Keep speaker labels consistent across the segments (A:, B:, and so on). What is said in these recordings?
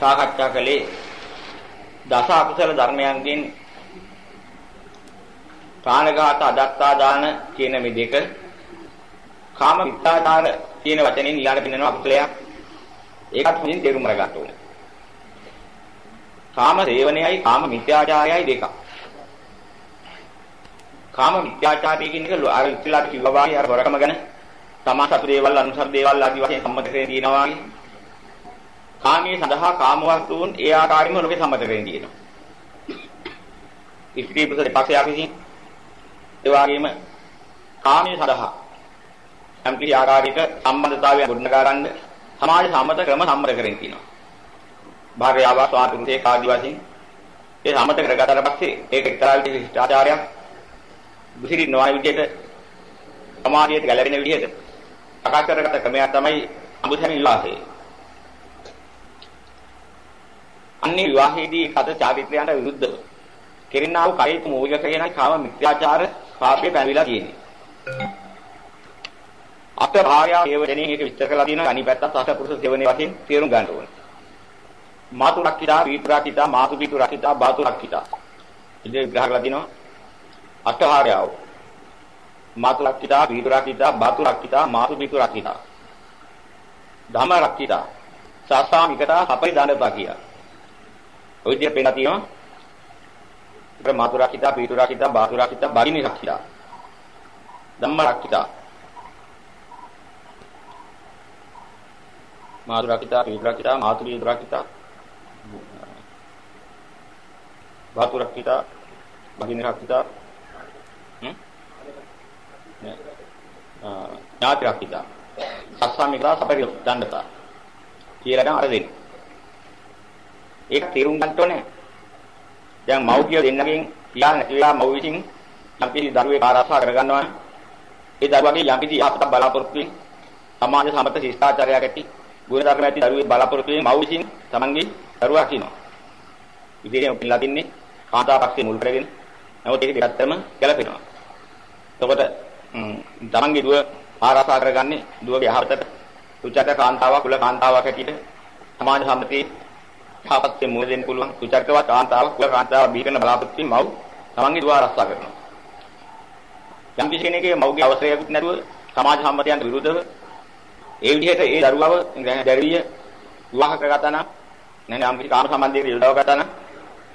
A: සාකච්ඡා කළේ දස අකුසල ධර්මයන්ගෙන් ප්‍රාණඝාත අදත්තා දාන කියන මේ දෙක කාම මිත්‍යාචාර කියන වචනෙන් ඊළඟට පින්නන අකුසලයක් ඒකත් හොඳින් තේරුම් අරගන්න ඕනේ. කාම සේවනයයි කාම මිත්‍යාචාරයයි දෙකක්. කාම මිත්‍යාචාරය කියන එක අර ඉස්සෙල්ලා කිව්වා වගේ අර හොරකම ගැන තමා සතු දේවල් අනුසර දේවල් ආදී වශයෙන් සම්මත කරගෙන තියෙනවා වගේ. කාමයේ සඳහා කාම වස්තුන් ඒ ආකාරයෙන්ම ලෝකේ සම්මත කරගෙන තියෙනවා. ඉස්ත්‍රි පුරුෂ දෙපක්ෂයක් විසින් ඒ වගේම කාමයේ සඳහා යම් කිසි ආකාරයක සම්බන්ධතාවයක් ගොඩනගාරන්න සමාජ සම්මත ක්‍රම සම්මත කරගෙන තියෙනවා. භාර්යාව ස්වාතන්ත්‍රයේ කාදී වශයෙන් ඒ සම්මත කරගත්තට පස්සේ ඒක එක්තරා විදිහේ ශිෂ්ටාචාරයක් දුසිරි නොවන විදිහට සමාජයට ගැලපෙන විදිහට ප්‍රකාශ කරගත්ත ක්‍රමයක් තමයි අමුසැමි විවාහය. අන්නේ විවාහයේදී කත චාරිත්‍රයන්ට විරුද්ධව කෙරෙනා වූ කයිත මූලික කියන කාම මිත්‍යාචාර පාපේ පැමිණලා තියෙන්නේ. අට භාර්යාව සේවනයේ මේක විස්තර කරලා තියෙනවා අනිත් පැත්තත් අසපුරුෂ සේවනයේ වශයෙන් තේරුම් ගන්න ඕනේ. මාතු රක්කිතා පීතුරක්කිතා මාතු පීතුරක්කිතා බාතු රක්කිතා. ඉතින් විග්‍රහ කරලා තිනවා අට භාර්යාව. මාතු රක්කිතා පීතුරක්කිතා බාතු රක්කිතා මාතු පීතුරක්කිතා. ධම රක්කිතා. සාසාමිකතා අපරි දානපා කියලා. ඔය විදිහට පේනවා තියෙනවා. ඒක මාතු රක්කිතා පීතුරක්කිතා බාතු රක්කිතා බගිනි රක්කිතා. ධම්ම රක්කිතා මාතු රකිතා පීඩ රකිතා මාතු පීඩ රකිතා බාතු රකිතා බගින රකිතා හ්ම්? ඥාති රකිතා සස්සාමිකලා සපරි දණ්ඩතා. කියලා නම් අර දෙන්නේ. ඒක තේරුම් ගන්න ඕනේ දැන් මව්පිය දෙන්නගෙන් පියා නැතිලා මව් විසින් යම්කිසි දරුවෙක් ආරක්ෂා කරගන්නවා ඒ දරුවගේ යම්කිසි යහපත බලාපොරොත්තු වෙන සමාජ සමත ශිෂ්ටාචාරයක් ඇති ගුණ ධර්ම ඇති දරුවෙක් බලාපොරොත්තු වෙන මව් විසින් තමන්ගේ දරුවා කියනවා. ඉතින් පිළලා තින්නේ කාන්තාපක්ෂේ මුල් කරගෙන නමුත් ඒක දෙකටම ගැලපෙනවා. එතකොට තමන්ගේ දුව ආරක්ෂා කරගන්නේ දුවගේ යහපතට සුචරිත කාන්තාවක් කුල කාන්තාවක් හැටියට සමාජ සම්මතයේ යහපත්ේ මුල දෙන්න පුළුවන් සුචරිතවත් කාන්තාවක් කුල කාන්තාවක් බිහි කරන බලාපොරොත්තු වෙන මව් තමන්ගේ දුව ආරක්ෂා කරනවා. යම් කිසි කෙනෙක්ගේ මව්ගේ අවශ්‍යයක් නැතුව සමාජ සම්මතයන්ට විරුද්ධව ඒ විදිහට ඒ දරුවව දැරිය විවාහ කරගත්තා නම් නැත්නම් යම් කිසි කාම සම්බන්ධයකට යොදව ගත්තා නම්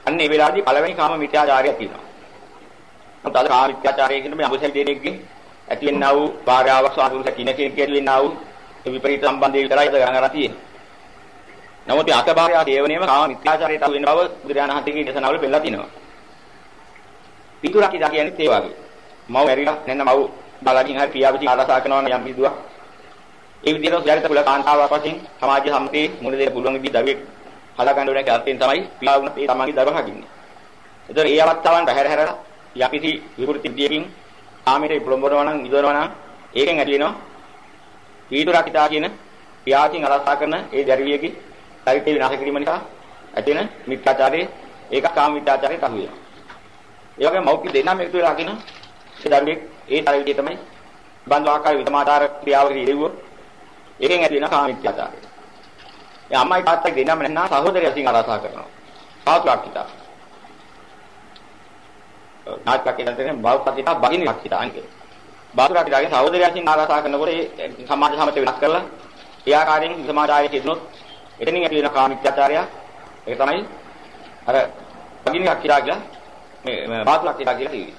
A: අන්න ඒ වෙලාවේදී පළවෙනි කාම මිත්‍යාචාරය තියෙනවා. මොකද අද කාම මිත්‍යාචාරය කියන මේ අමුසල් දෙනෙක්ගේ ඇති වෙනා වූ භාර්යාවක් සාදුරුස කින කෙනෙක් කියලිනා වූ විපරීත සම්බන්ධය විතරයි ගණන් අරන් තියෙන්නේ. නමුත් අත භාර්යාව දේවණේම කාම මිත්‍යාචාරයට අහු වෙන බව බුදුරජාණන් වහන්සේගේ දේශනාවල පෙන්නලා තිනවා. පිටුරක් ඉදා කියන්නේ ඒ වගේ. මව ඇරිලා නැත්නම් මව බලකින් හරි පියාවිසි ආරසා කරනවා නම් යම් පිටුවක් ඒ විදිහට සුජාරිත කුල කාන්තාවක් වශයෙන් සමාජ සම්පතේ මුණ දෙන්න පුළුවන් විදිහ දරුවෙක් හදාගන්න ඕනේ කියලා අර්ථයෙන් තමයි පියා වුණ ඒ තමන්ගේ දරුවා හගින්නේ. ඒතර ඒ අවස්ථාවන් බහැර හැරලා යකිසි විකෘති විදියකින් ආමීරේ ප්‍රොම්බරනවා නම් ඉදවනවා නම් ඒකෙන් ඇති වෙනවා පීඩුරකිතා කියන පියාකින් අරසා කරන ඒ දරුවියගේ චරිතය විනාශ කිරීම නිසා ඇති වෙන මිත්‍යාචාරයේ ඒක කාම මිත්‍යාචාරයට අහු වෙනවා. ඒ වගේම මෞඛ්‍ය දෙන්නම එකතු වෙලා අගෙන ඒ දරුවෙක් ඒ තරි විදිය තමයි බඳු ආකාර විතමාදාර ක්‍රියාවක ඉරෙව්වොත් ඒකෙන් ඇති වෙන කාමීත්‍යාචාරය. ඒ අම්මයි තාත්තයි දෙන්නම නැත්නම් සහෝදරය විසින් ආරසා කරනවා. සාතුලක් හිතා. නාටක කියන බෞද්ධිතා බගිනි හිතා අංගේ. බාතුරාටිගේ සහෝදරය විසින් ආරසා කරනකොට ඒ සමාජ සමත වෙනස් කරලා ඒ ආකාරයෙන් සමාජායේ කියනොත් එතනින් ඇති වෙන කාමීත්‍යාචාරය ඒක තමයි අර බගිනි හිතා කියලා මේ බාතුරක් හිතා කියලා කිව්වේ.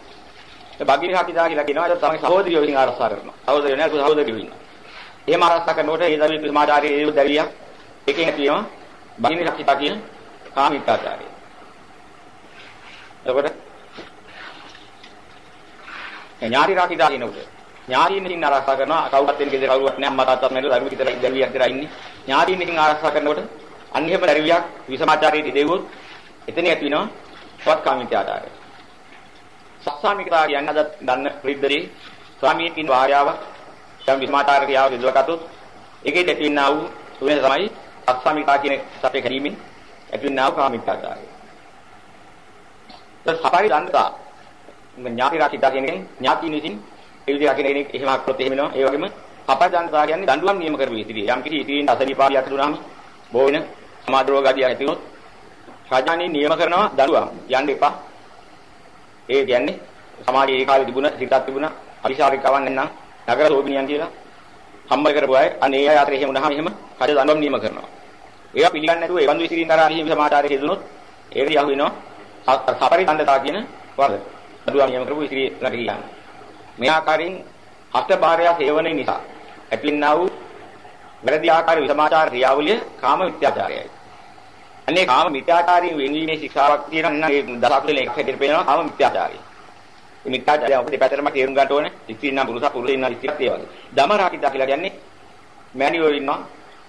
A: ඒ බගිනි හිතා කියලා කියනවා ඒක තමයි සහෝදරිය විසින් ආරසා කරනවා. සහෝදරයෝ නෑ සහෝදරියෝ ඉන්නවා. එහෙම ආරක්ෂා කරනකොට ඒ දරුවෙක් සමාජාරයේ ඒ දරියා එකෙන් තියෙනවා බහිනි රක්ෂිතා කියන කාමීත්‍යාචාරය. එතකොට ඥාති රක්ෂිතා කියනකොට ඥාතියින් ඉන්න ආරක්ෂා කරනවා කවුරුත් වෙන ගෙදර කවුරුත් නැහැ අම්මා තාත්තා නේද දරුවෙක් විතරයි දරුවියක් විතරයි ඉන්නේ. ඥාතියින් ඉන්න ආරක්ෂා කරනකොට අන්න එහෙම දරුවියක් විසමාචාරයේ දෙවොත් එතන ඇති වෙනවා තවත් කාමීත්‍යාචාරය. සස්සාමිකතා කියන්නේ අද දන්න ප්‍රිද්දරේ ස්වාමීන් භාර්යාවක් දැන් විස්මාචාර ක්‍රියාව විදවකටොත් ඒකේ දෙතින්නා වූ තුනේ තමයි අස්සමිතා කියන සත්‍ය ගැනීමෙන් ඇතිවෙනා වූ කාමිකාචාරය. ඒ සපරි දන්තා ඥාති රාකිතා කියන්නේ ඥාති නිසින් ඒ විදිහ කෙනෙක් එහෙම අක්කොත් එහෙම වෙනවා. ඒ වගේම අපජානතා කියන්නේ දඬුවම් නියම කරපු ඉතිරිය. යම් කිසි ඉතිරියෙන් අසනීපාලියක් දුනාම බෝ වෙන සමාජ රෝග ආදී ඇති වුණොත් රජාණන් නියම කරනවා දඬුවම් යන්න එපා. ඒ කියන්නේ සමාජයේ ඒ කාලේ තිබුණ සිතක් තිබුණ අවිශාරිකවන් නැත්නම් නගර රෝගිනියන් කියලා හම්බ කරපු අය අනේ අය අතර එහෙම වුණාම එහෙම රජ දඬුවම් නියම කරනවා. ඒවා පිළිගන්නේ නැතුව ඒ බඳු විසිරින් කරා හිමි සමාජාරයේ හේතුනොත් ඒකට යහු වෙනවා සපරි දණ්ඩතා කියන වරද. දඬුවම් නියම කරපු විසිරි ළඟ කියන්නේ. මේ ආකාරයෙන් හස්ත භාර්ය සේවනයේ නිසා ඇතිවෙනා වූ වැරදි ආකාර විසමාචාර ක්‍රියාවලිය කාම මිත්‍යාචාරයයි. අනේ කාම මිත්‍යාචාරයෙන් වෙන්වීමේ ශික්ෂාවක් තියෙනවා නම් ඒ දසකුලේ එක හැටියට පේනවා කාම මිත්‍යාචාරය. මේ මිත්‍යාචාරය අපිට දෙපැත්තටම තේරුම් ගන්න ඕනේ. ඉස්තිනා පුරුෂ පුරුෂින් ඉන්න ඉස්තිත් ඒ වගේ. දමරාකිතා කියලා කියන්නේ මෑණියෝ ඉන්නවා.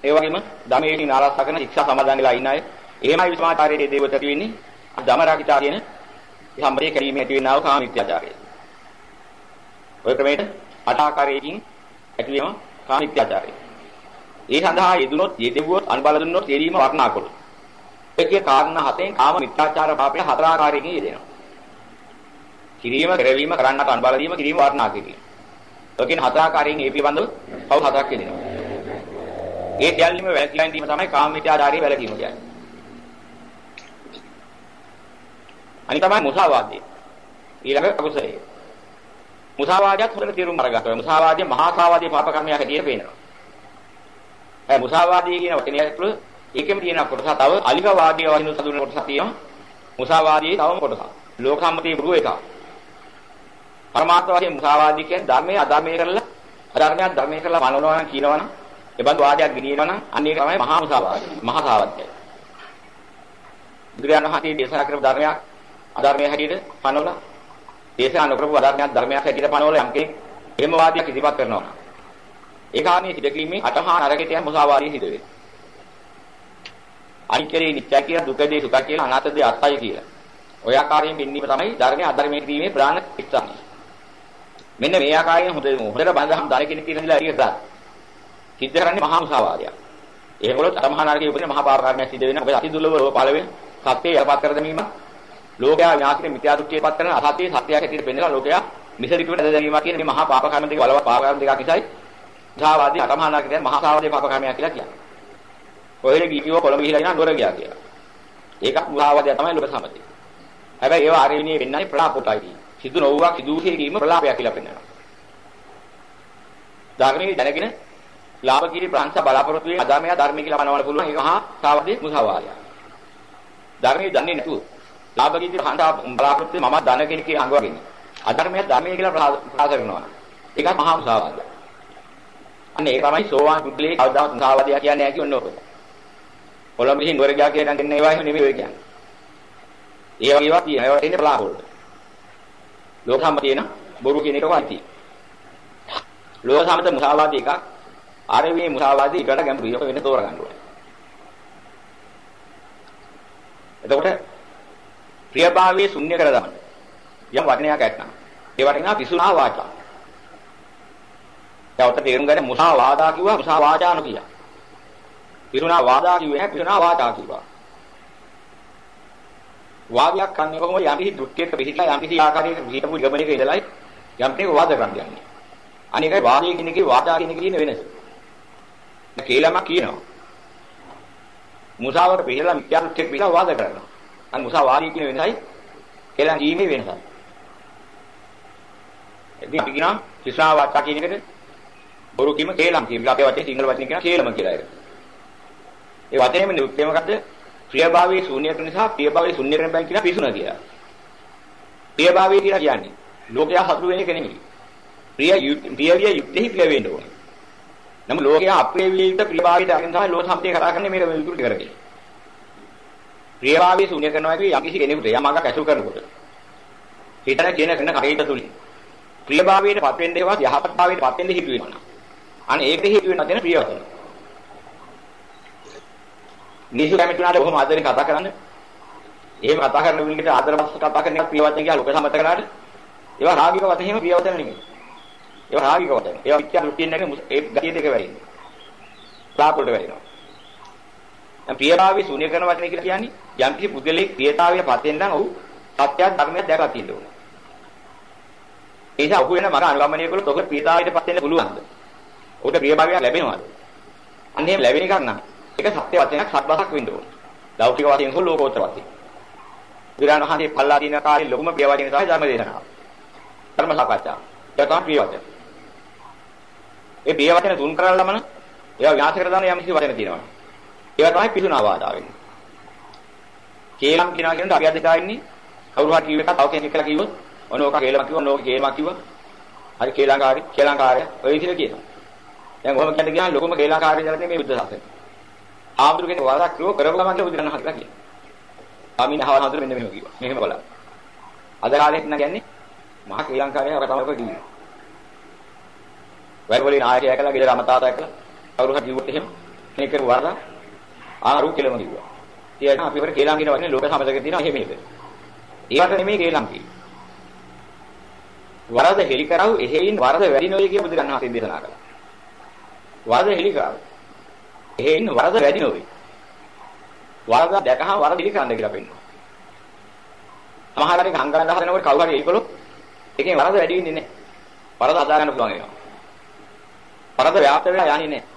A: ඒ වගේම දමේකින් ආරක්ෂා කරන ශික්ෂා සමාදන් වෙලා ඉන්න අය. එහෙමයි විසමාචාරයේ දේවත තියෙන්නේ. දමරාකිතා කියන සම්බරේ කැරීමේ ඇති වෙනා වූ කාම මිත්‍යාචාරය. ඔය ක්‍රමයට අට ආකාරයකින් ඇතිවීම කාම මිත්‍යාචාරය. ඒ සඳහා යෙදුනොත් යෙදෙව්වොත් අනුබල දුන්නොත් යෙදීම වර්ණා කළොත්. ඒකේ කාරණා හතෙන් කාම මිත්‍යාචාර පාපය හතර ආකාරයකින් යෙදෙනවා. කිරීම, කරවීම, කරන්නට අනුබල දීම, කිරීම වර්ණා කිරීම. ඔකෙන් හතර ආකාරයෙන් ඒ පිළිබඳව පව් හතරක් යෙදෙනවා. ඒ සියල්ලම වැළකීම දීම තමයි කාම මිත්‍යාචාරයේ වැළකීම කියන්නේ. අනිත් තමයි මුසාවාදය. ඊළඟ අකුසලය. මුසාවාදයත් හොඳට තේරුම් අරගන්න ඕනේ. මුසාවාදය මහා සාවාදී පාප කර්මයක් හැටියට පේනවා. ඒ මුසාවාදී කියන වචනය තුළ ඒකෙම තියෙන කොටස තව අලිකවාදී වහිනු සදුන කොටසක් තියෙනවා. මුසාවාදී තවම කොටසක්. ලෝක සම්මතයේ බුරු එකක්. පරමාර්ථ වශයෙන් මුසාවාදී කියන්නේ ධර්මයේ අධර්මයේ කරලා අධර්මයක් ධර්මයේ කරලා වනනවා නම් කියනවනම් ඒ බඳු වාදයක් ගෙනියනවා නම් අන්න ඒක තමයි මහා මුසාවාදී. මහා සාවද්‍යය. බුදුරජාණන් වහන්සේ දේශනා කරපු ධර්මයක් අධර්මයේ හැටියට පනවලා දේශනා නොකරපු අධර්මයක් ධර්මයක් හැටියට පනවලා යම් කෙනෙක් එහෙම වාදයක් ඉදිරිපත් කරනවා. ඒ කාරණේ සිදකීමේ අටහා නරකයට යන මුසාවාදී සිදු වෙනවා. අනිත්‍යයේ නිත්‍ය කියලා දුකදී සුඛ කියලා අනාත්මදී අත්‍යය කියලා. ඔය ආකාරයෙන් බින්නීම තමයි ධර්මයේ අධර්මයේ කිරීමේ ප්‍රාණ ස්ථානය. මෙන්න මේ ආකාරයෙන් හොඳ හොඳට බඳහම් ධන කෙනෙක් කියන දලා හරියට දාන්න. සිද්ධ කරන්නේ මහා මුසාවාදයක්. එහෙම වලත් අතමහා නරකයේ උපදින මහා පාරකාරණයක් සිද්ධ වෙනවා. මොකද අති දුර්ලභව පළ වෙන සත්‍යය යටපත් කර ගැනීම ලෝකයා විනාශයේ මිත්‍යා දෘෂ්ටියපත් කරන අසත්‍ය සත්‍යයක් හැටියට පෙන්නලා ලෝකයා මිසදිටුවට දැරීමක් කියන මේ මහා පාප කර්ම දෙක වලව පාප කර්ම දෙකක් නිසායි මුසාවාදී අතමහා නරකයේ මහා සාවාදී පාප කර්මයක් කියලා කියන්නේ. කොහෙද ගිහියෝ කොළඹ ගිහිලා ඉන්න නුවර ගියා කියලා. ඒකත් මුසාවාදය තමයි ලෝක සම්මතය. හැබැයි ඒවා ආරේණියේ වෙන්නයි ප්‍රලාපොටයි. සිදු නොවුවක් සිදු කිරීම ප්‍රලාපයක් කියලා පෙන්වනවා. ධර්මයේ දැනගෙන ලාභ කිරි ප්‍රංශ බලාපොරොත්තු වේ අධර්මය ධර්මය කියලා මනවල පුළුවන් ඒක මහා සාවාදී මුසාවාදය. ධර්මයේ දන්නේ නැතුව ලාභ කිරි ප්‍රංශ බලාපොරොත්තු මම ධන කෙනෙක්ගේ අංගවගෙන අධර්මය ධර්මය කියලා ප්‍රකාශ කරනවා. ඒක මහා මුසාවාදය. අන්න ඒ තමයි සෝවාන් පුද්ගලයේ කවදාවත් මුසාවාදය කියන්නේ නැහැ කියන්න ඕක. කොළඹ ගිහින් නුවර ගියා කියලා නම් ඒවා එහෙම නෙමෙයි ඔය කියන්නේ. ඒ වගේ ඒවා තියෙනවා. ඒවා තියෙන්නේ බලාපොරොත්තු. ලෝක සම්මතිය න බොරු කියන එක වයිති. ලෝක සම්මත මුසාවාදී එකක් ආරේ මුසාවාදී එකට ගැඹුරු ඒක වෙන තෝරගන්න ඕනේ. එතකොට ප්‍රියභාවයේ ශුන්‍ය කර දමන යම් වචනයක් ඇත්නම් ඒ වටිනා පිසුනා වාචා. දැන් තේරුම් ගන්න මුසා වාදා කිව්වා මුසා වාචාන කියා. පිරුණා වාදා කිව්වේ නැහැ පිරුණා වාචා කිව්වා. වාදයක් කන්නේ කොහොමද යම් කිසි දෘෂ්ටියක පිළිහිලා යම් කිසි ආකාරයක පිළිහිටපු ගමනක ඉඳලායි යම් කෙනෙක් වාද කරන්නේ. අනිකයි වාදයේ කියන එකේ වාදා කියන එකේ තියෙන වෙනස. කේලම කියනවා. මුසාවට පිළිලා මිත්‍යා දෘෂ්ටියක පිළිලා වාද කරනවා. අන්න මුසා වාදී කියන වෙනසයි කේලම් කීමේ වෙනසයි. ඉතින් අපි කියනවා කිස්සා වාචා කියන එකට බොරු කීම කේලම් කීම. අපේ වචනේ සිංහල වචනේ කියනවා කේලම කියලා ඒක. ඒ වචනේම නිරුක්තිය මොකද්ද? ප්‍රියභාවයේ ශූන්‍යක නිසා ප්‍රියභාවයේ ශූන්‍ය කරන බෑ කියලා පිසුන කියලා. ප්‍රියභාවය කියලා කියන්නේ ලෝකයා හසුරු වෙන එක නෙමෙයි. ප්‍රිය ප්‍රියවිය යුක්තෙහි ප්‍රිය වෙන්න ඕනේ. නමුත් ලෝකයා අප්‍රිය විය යුක්ත ප්‍රියභාවයට අරින් තමයි ලෝක සම්පතේ කතා කරන්නේ මේක විකෘති කරගෙන. ප්‍රියභාවයේ ශූන්‍ය කරනවා කියන්නේ යම්කිසි කෙනෙකුට යමඟක් ඇසුරු කරනකොට. හිතන කියන කෙන කටේට තුලින්. ප්‍රියභාවයට පත් වෙන්න ඒවා යහපත් භාවයට පත් වෙන්න හිතු වෙනවා. අනේ ඒකට හිතු වෙනවා කියන ප්‍රියවචන. මිනිස්සු කැමති වුණාට කොහොම ආදරෙන් කතා කරන්නේ? එහෙම කතා කරන විදිහට ආදරවත් කතා කරන එක ප්‍රිය වචන කියලා ලෝක සම්මත කරාට ඒවා රාගික වචන එහෙම ප්‍රිය වචන නෙමෙයි. ඒවා රාගික වචන. ඒවා මිත්‍යා දෘෂ්ටියෙන් නැගෙන ඒ ගතිය දෙක වෙරින්නේ. ප්‍රාපුලට වෙරිනවා. දැන් ප්‍රියභාවී ශූන්‍ය කරන වචන කියලා කියන්නේ යම් කිසි පුද්ගලෙක් ප්‍රියතාවය පතෙන් නම් ඔහු සත්‍ය ධර්මයක් දැකලා තියෙන්න ඕනේ. ඒ නිසා ඔහු වෙන මර අනුගමනය කළොත් ඔහු ප්‍රියතාවයට පත් වෙන්න පුළුවන්ද? ඔහුට ප්‍රියභාවයක් ලැබෙනවද? අන්න එහෙම ලැබෙන එකක් නම් ඒක සත්‍ය වචනයක් සත්‍යයක් වෙන්න ඕනේ. ලෞකික වශයෙන් හෝ ලෝකෝත්තර වශයෙන්. බුදුරජාණන් වහන්සේ පල්ලා දින කාලේ ලොකුම ප්‍රිය වචනේ තමයි ධර්ම දේශනාව. ධර්ම සාකච්ඡා. ඒක තමයි ප්‍රිය වචන. ඒ ප්‍රිය වචන තුන් කරලා ළමන ඒවා විනාශ කර දාන යම් කිසි වචන තියෙනවා. ඒවා තමයි පිසුනා වාදා වෙන්නේ. කේලම් කියනවා කියනකොට අපි අද හිතා ඉන්නේ කවුරු හරි කිව්ව එක තව කෙනෙක් කියලා කිව්වොත් ඔනෝක කේලම කිව්වා ඔනෝක කේලම කිව්වා. හරි කේලංකාරි කේලංකාරය ඔය විදිහට කියනවා. දැන් ඔහොම කියන්න ගියාම ලොකුම කේලංකාරය කියලා මේ බුද්ධ ශාසනය. ආමුදුර කෙනෙක් වරක් කිව්ව කරවලා මගේ බුදුරණන් හදලා කියනවා. ආමින හවන හතර මෙන්න මෙහෙම කිව්වා. මෙහෙම බලන්න. අද කාලෙත් නම් කියන්නේ මහා ශ්‍රී ලංකාවේ අර තමයි කිව්වේ. වැඩවලින් ආයතය කළා ගෙදර අමතාතා කළා. කවුරු හරි කිව්වොත් එහෙම මේක වරදා ආරු කෙලම කිව්වා. ඉතින් අපි වර කේලම් කියන වචනේ ලෝක සමතක තියෙනවා එහෙම මේක. ඒවට නෙමෙයි කේලම් කියන්නේ. වරද හෙලි කරව එහෙයින් වරද වැඩි නොවේ කියන බුදුරණන් වහන්සේ දේශනා කළා. වරද හෙලි කරව. එහෙයින් වරද වැඩි නොවේ. වරද දැකහම වරද හෙලි කරන්න කියලා පෙන්නනවා. සමහර අය ගංගාන හදනකොට කවුරු හරි ඒකලොත් ඒකෙන් වරද වැඩි වෙන්නේ නැහැ. වරද හදා ගන්න පුළුවන් වෙනවා. වරද ව්‍යාප්ත වෙලා යන්නේ නැහැ.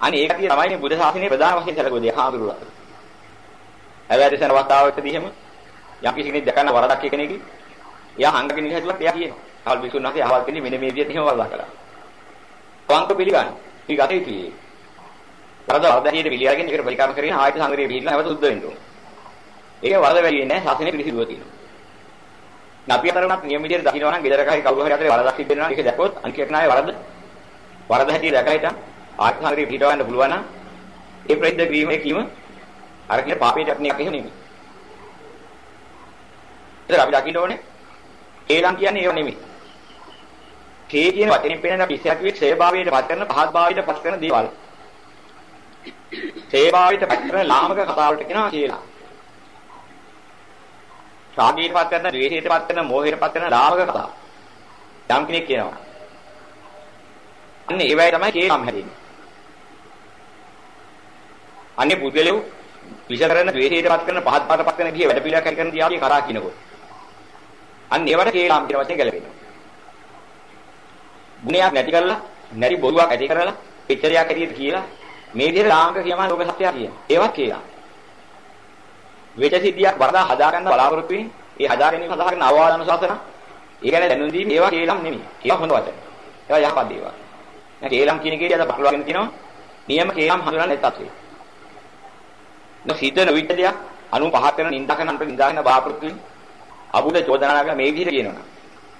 A: අනේ ඒක තමයි මේ බුද්ධ ශාසනයේ ප්‍රධාන වශයෙන් සැලකුවේ හාමුදුරුවෝ. හැබැයි අවස්ථාවකදී එහෙම යම් කිසි කෙනෙක් දැකන වරදක් කෙනෙක් එයා හංගගෙන ඉන්න හැදුවත් එයා කියනවා. අවල් බිසුන් නැති අවල් කෙනෙක් මෙන්න මේ විදිහට එහෙම වරදක් කළා. වංක පිළිගන්න. ඒක අතේ තියෙන්නේ. වරද වරදියට පිළිඅරගෙන ඒකට පරිකාම කරගෙන ආයත සංග්‍රහය පිළිලා නැවත උද්ද වෙන්න ඕනේ. ඒක වරද වැඩි නෑ ශාසනය පිළිසිදුව තියෙනවා. අපි අතරමත් නියම විදිහට දකින්නවා නම් ගෙදරක හරි කවුරු හරි අතරේ වරදක් සිද්ධ වෙනවා නම් ඒක දැක්කොත් අනික කෙනාගේ වරද වරද හැටි දැකලා හිටන් ආර්ථ සංග්‍රහය පිටව ගන්න පුළුවන් නම් ඒ ප්‍රතිද ක්‍රීමේ කීම අර කියන පාපේ යටන එක එහෙම නෙමෙයි. ඒතර අපි දකින්න ඕනේ ඒලම් කියන්නේ ඒව නෙමෙයි. කේ කියන වචනේ පෙන්නන අපි ඉස්සරහට ක්ෂේභාවයට පත් කරන පහත් භාවයට පත් කරන දේවල්. ක්ෂේභාවයට පත් කරන ලාමක කතාවලට කියනවා කියලා. රාගයට පත් කරන, ද්වේෂයට පත් කරන, මෝහයට පත් කරන ලාමක කතා. යම් කෙනෙක් කියනවා. අන්න ඒවයි තමයි කේලම් හැදෙන්නේ. අන්නේ පුද්ගලයෝ විෂ කරන, ද්වේෂයට පත් කරන, පහත් පාට පත් කරන ගිය වැඩ පිළිවෙලක් කරන දියාගේ කරා කිනකොට. අන්න ඒවට කේලම් කියන වචනේ ගැලපෙනවා. ගුණයක් නැති කරලා, නැරි බොරුවක් ඇති කරලා, පිටරියක් ඇටියට කියලා මේ විදිහට ලාංක කියමන ලෝක සත්‍යය කියන. ඒවත් කියලා. වෙච්ච සිද්ධියක් වරදා හදා ගන්න බලාපොරොත්තු වෙන්නේ. ඒ හදා ගැනීම සඳහා කරන අවවාද අනුශාසන. ඒ කියන්නේ දැනුම් දීම ඒවා කේලම් නෙමෙයි. ඒවා හොඳ වචන. ඒවා යහපත් දේවල්. නැත්නම් කේලම් කියන එකේදී අද පටලවාගෙන තියෙනවා. නියම කේලම් හඳුනන්නේ නැත් අපේ. නෝ සිද්ධ නොවිච්ච දෙයක් අනු පහත් වෙන නින්දා කරන අපිට නින්දා කරන බාපෘත්තු වෙන අබුද චෝදනා කරන මේ විදිහට කියනවා.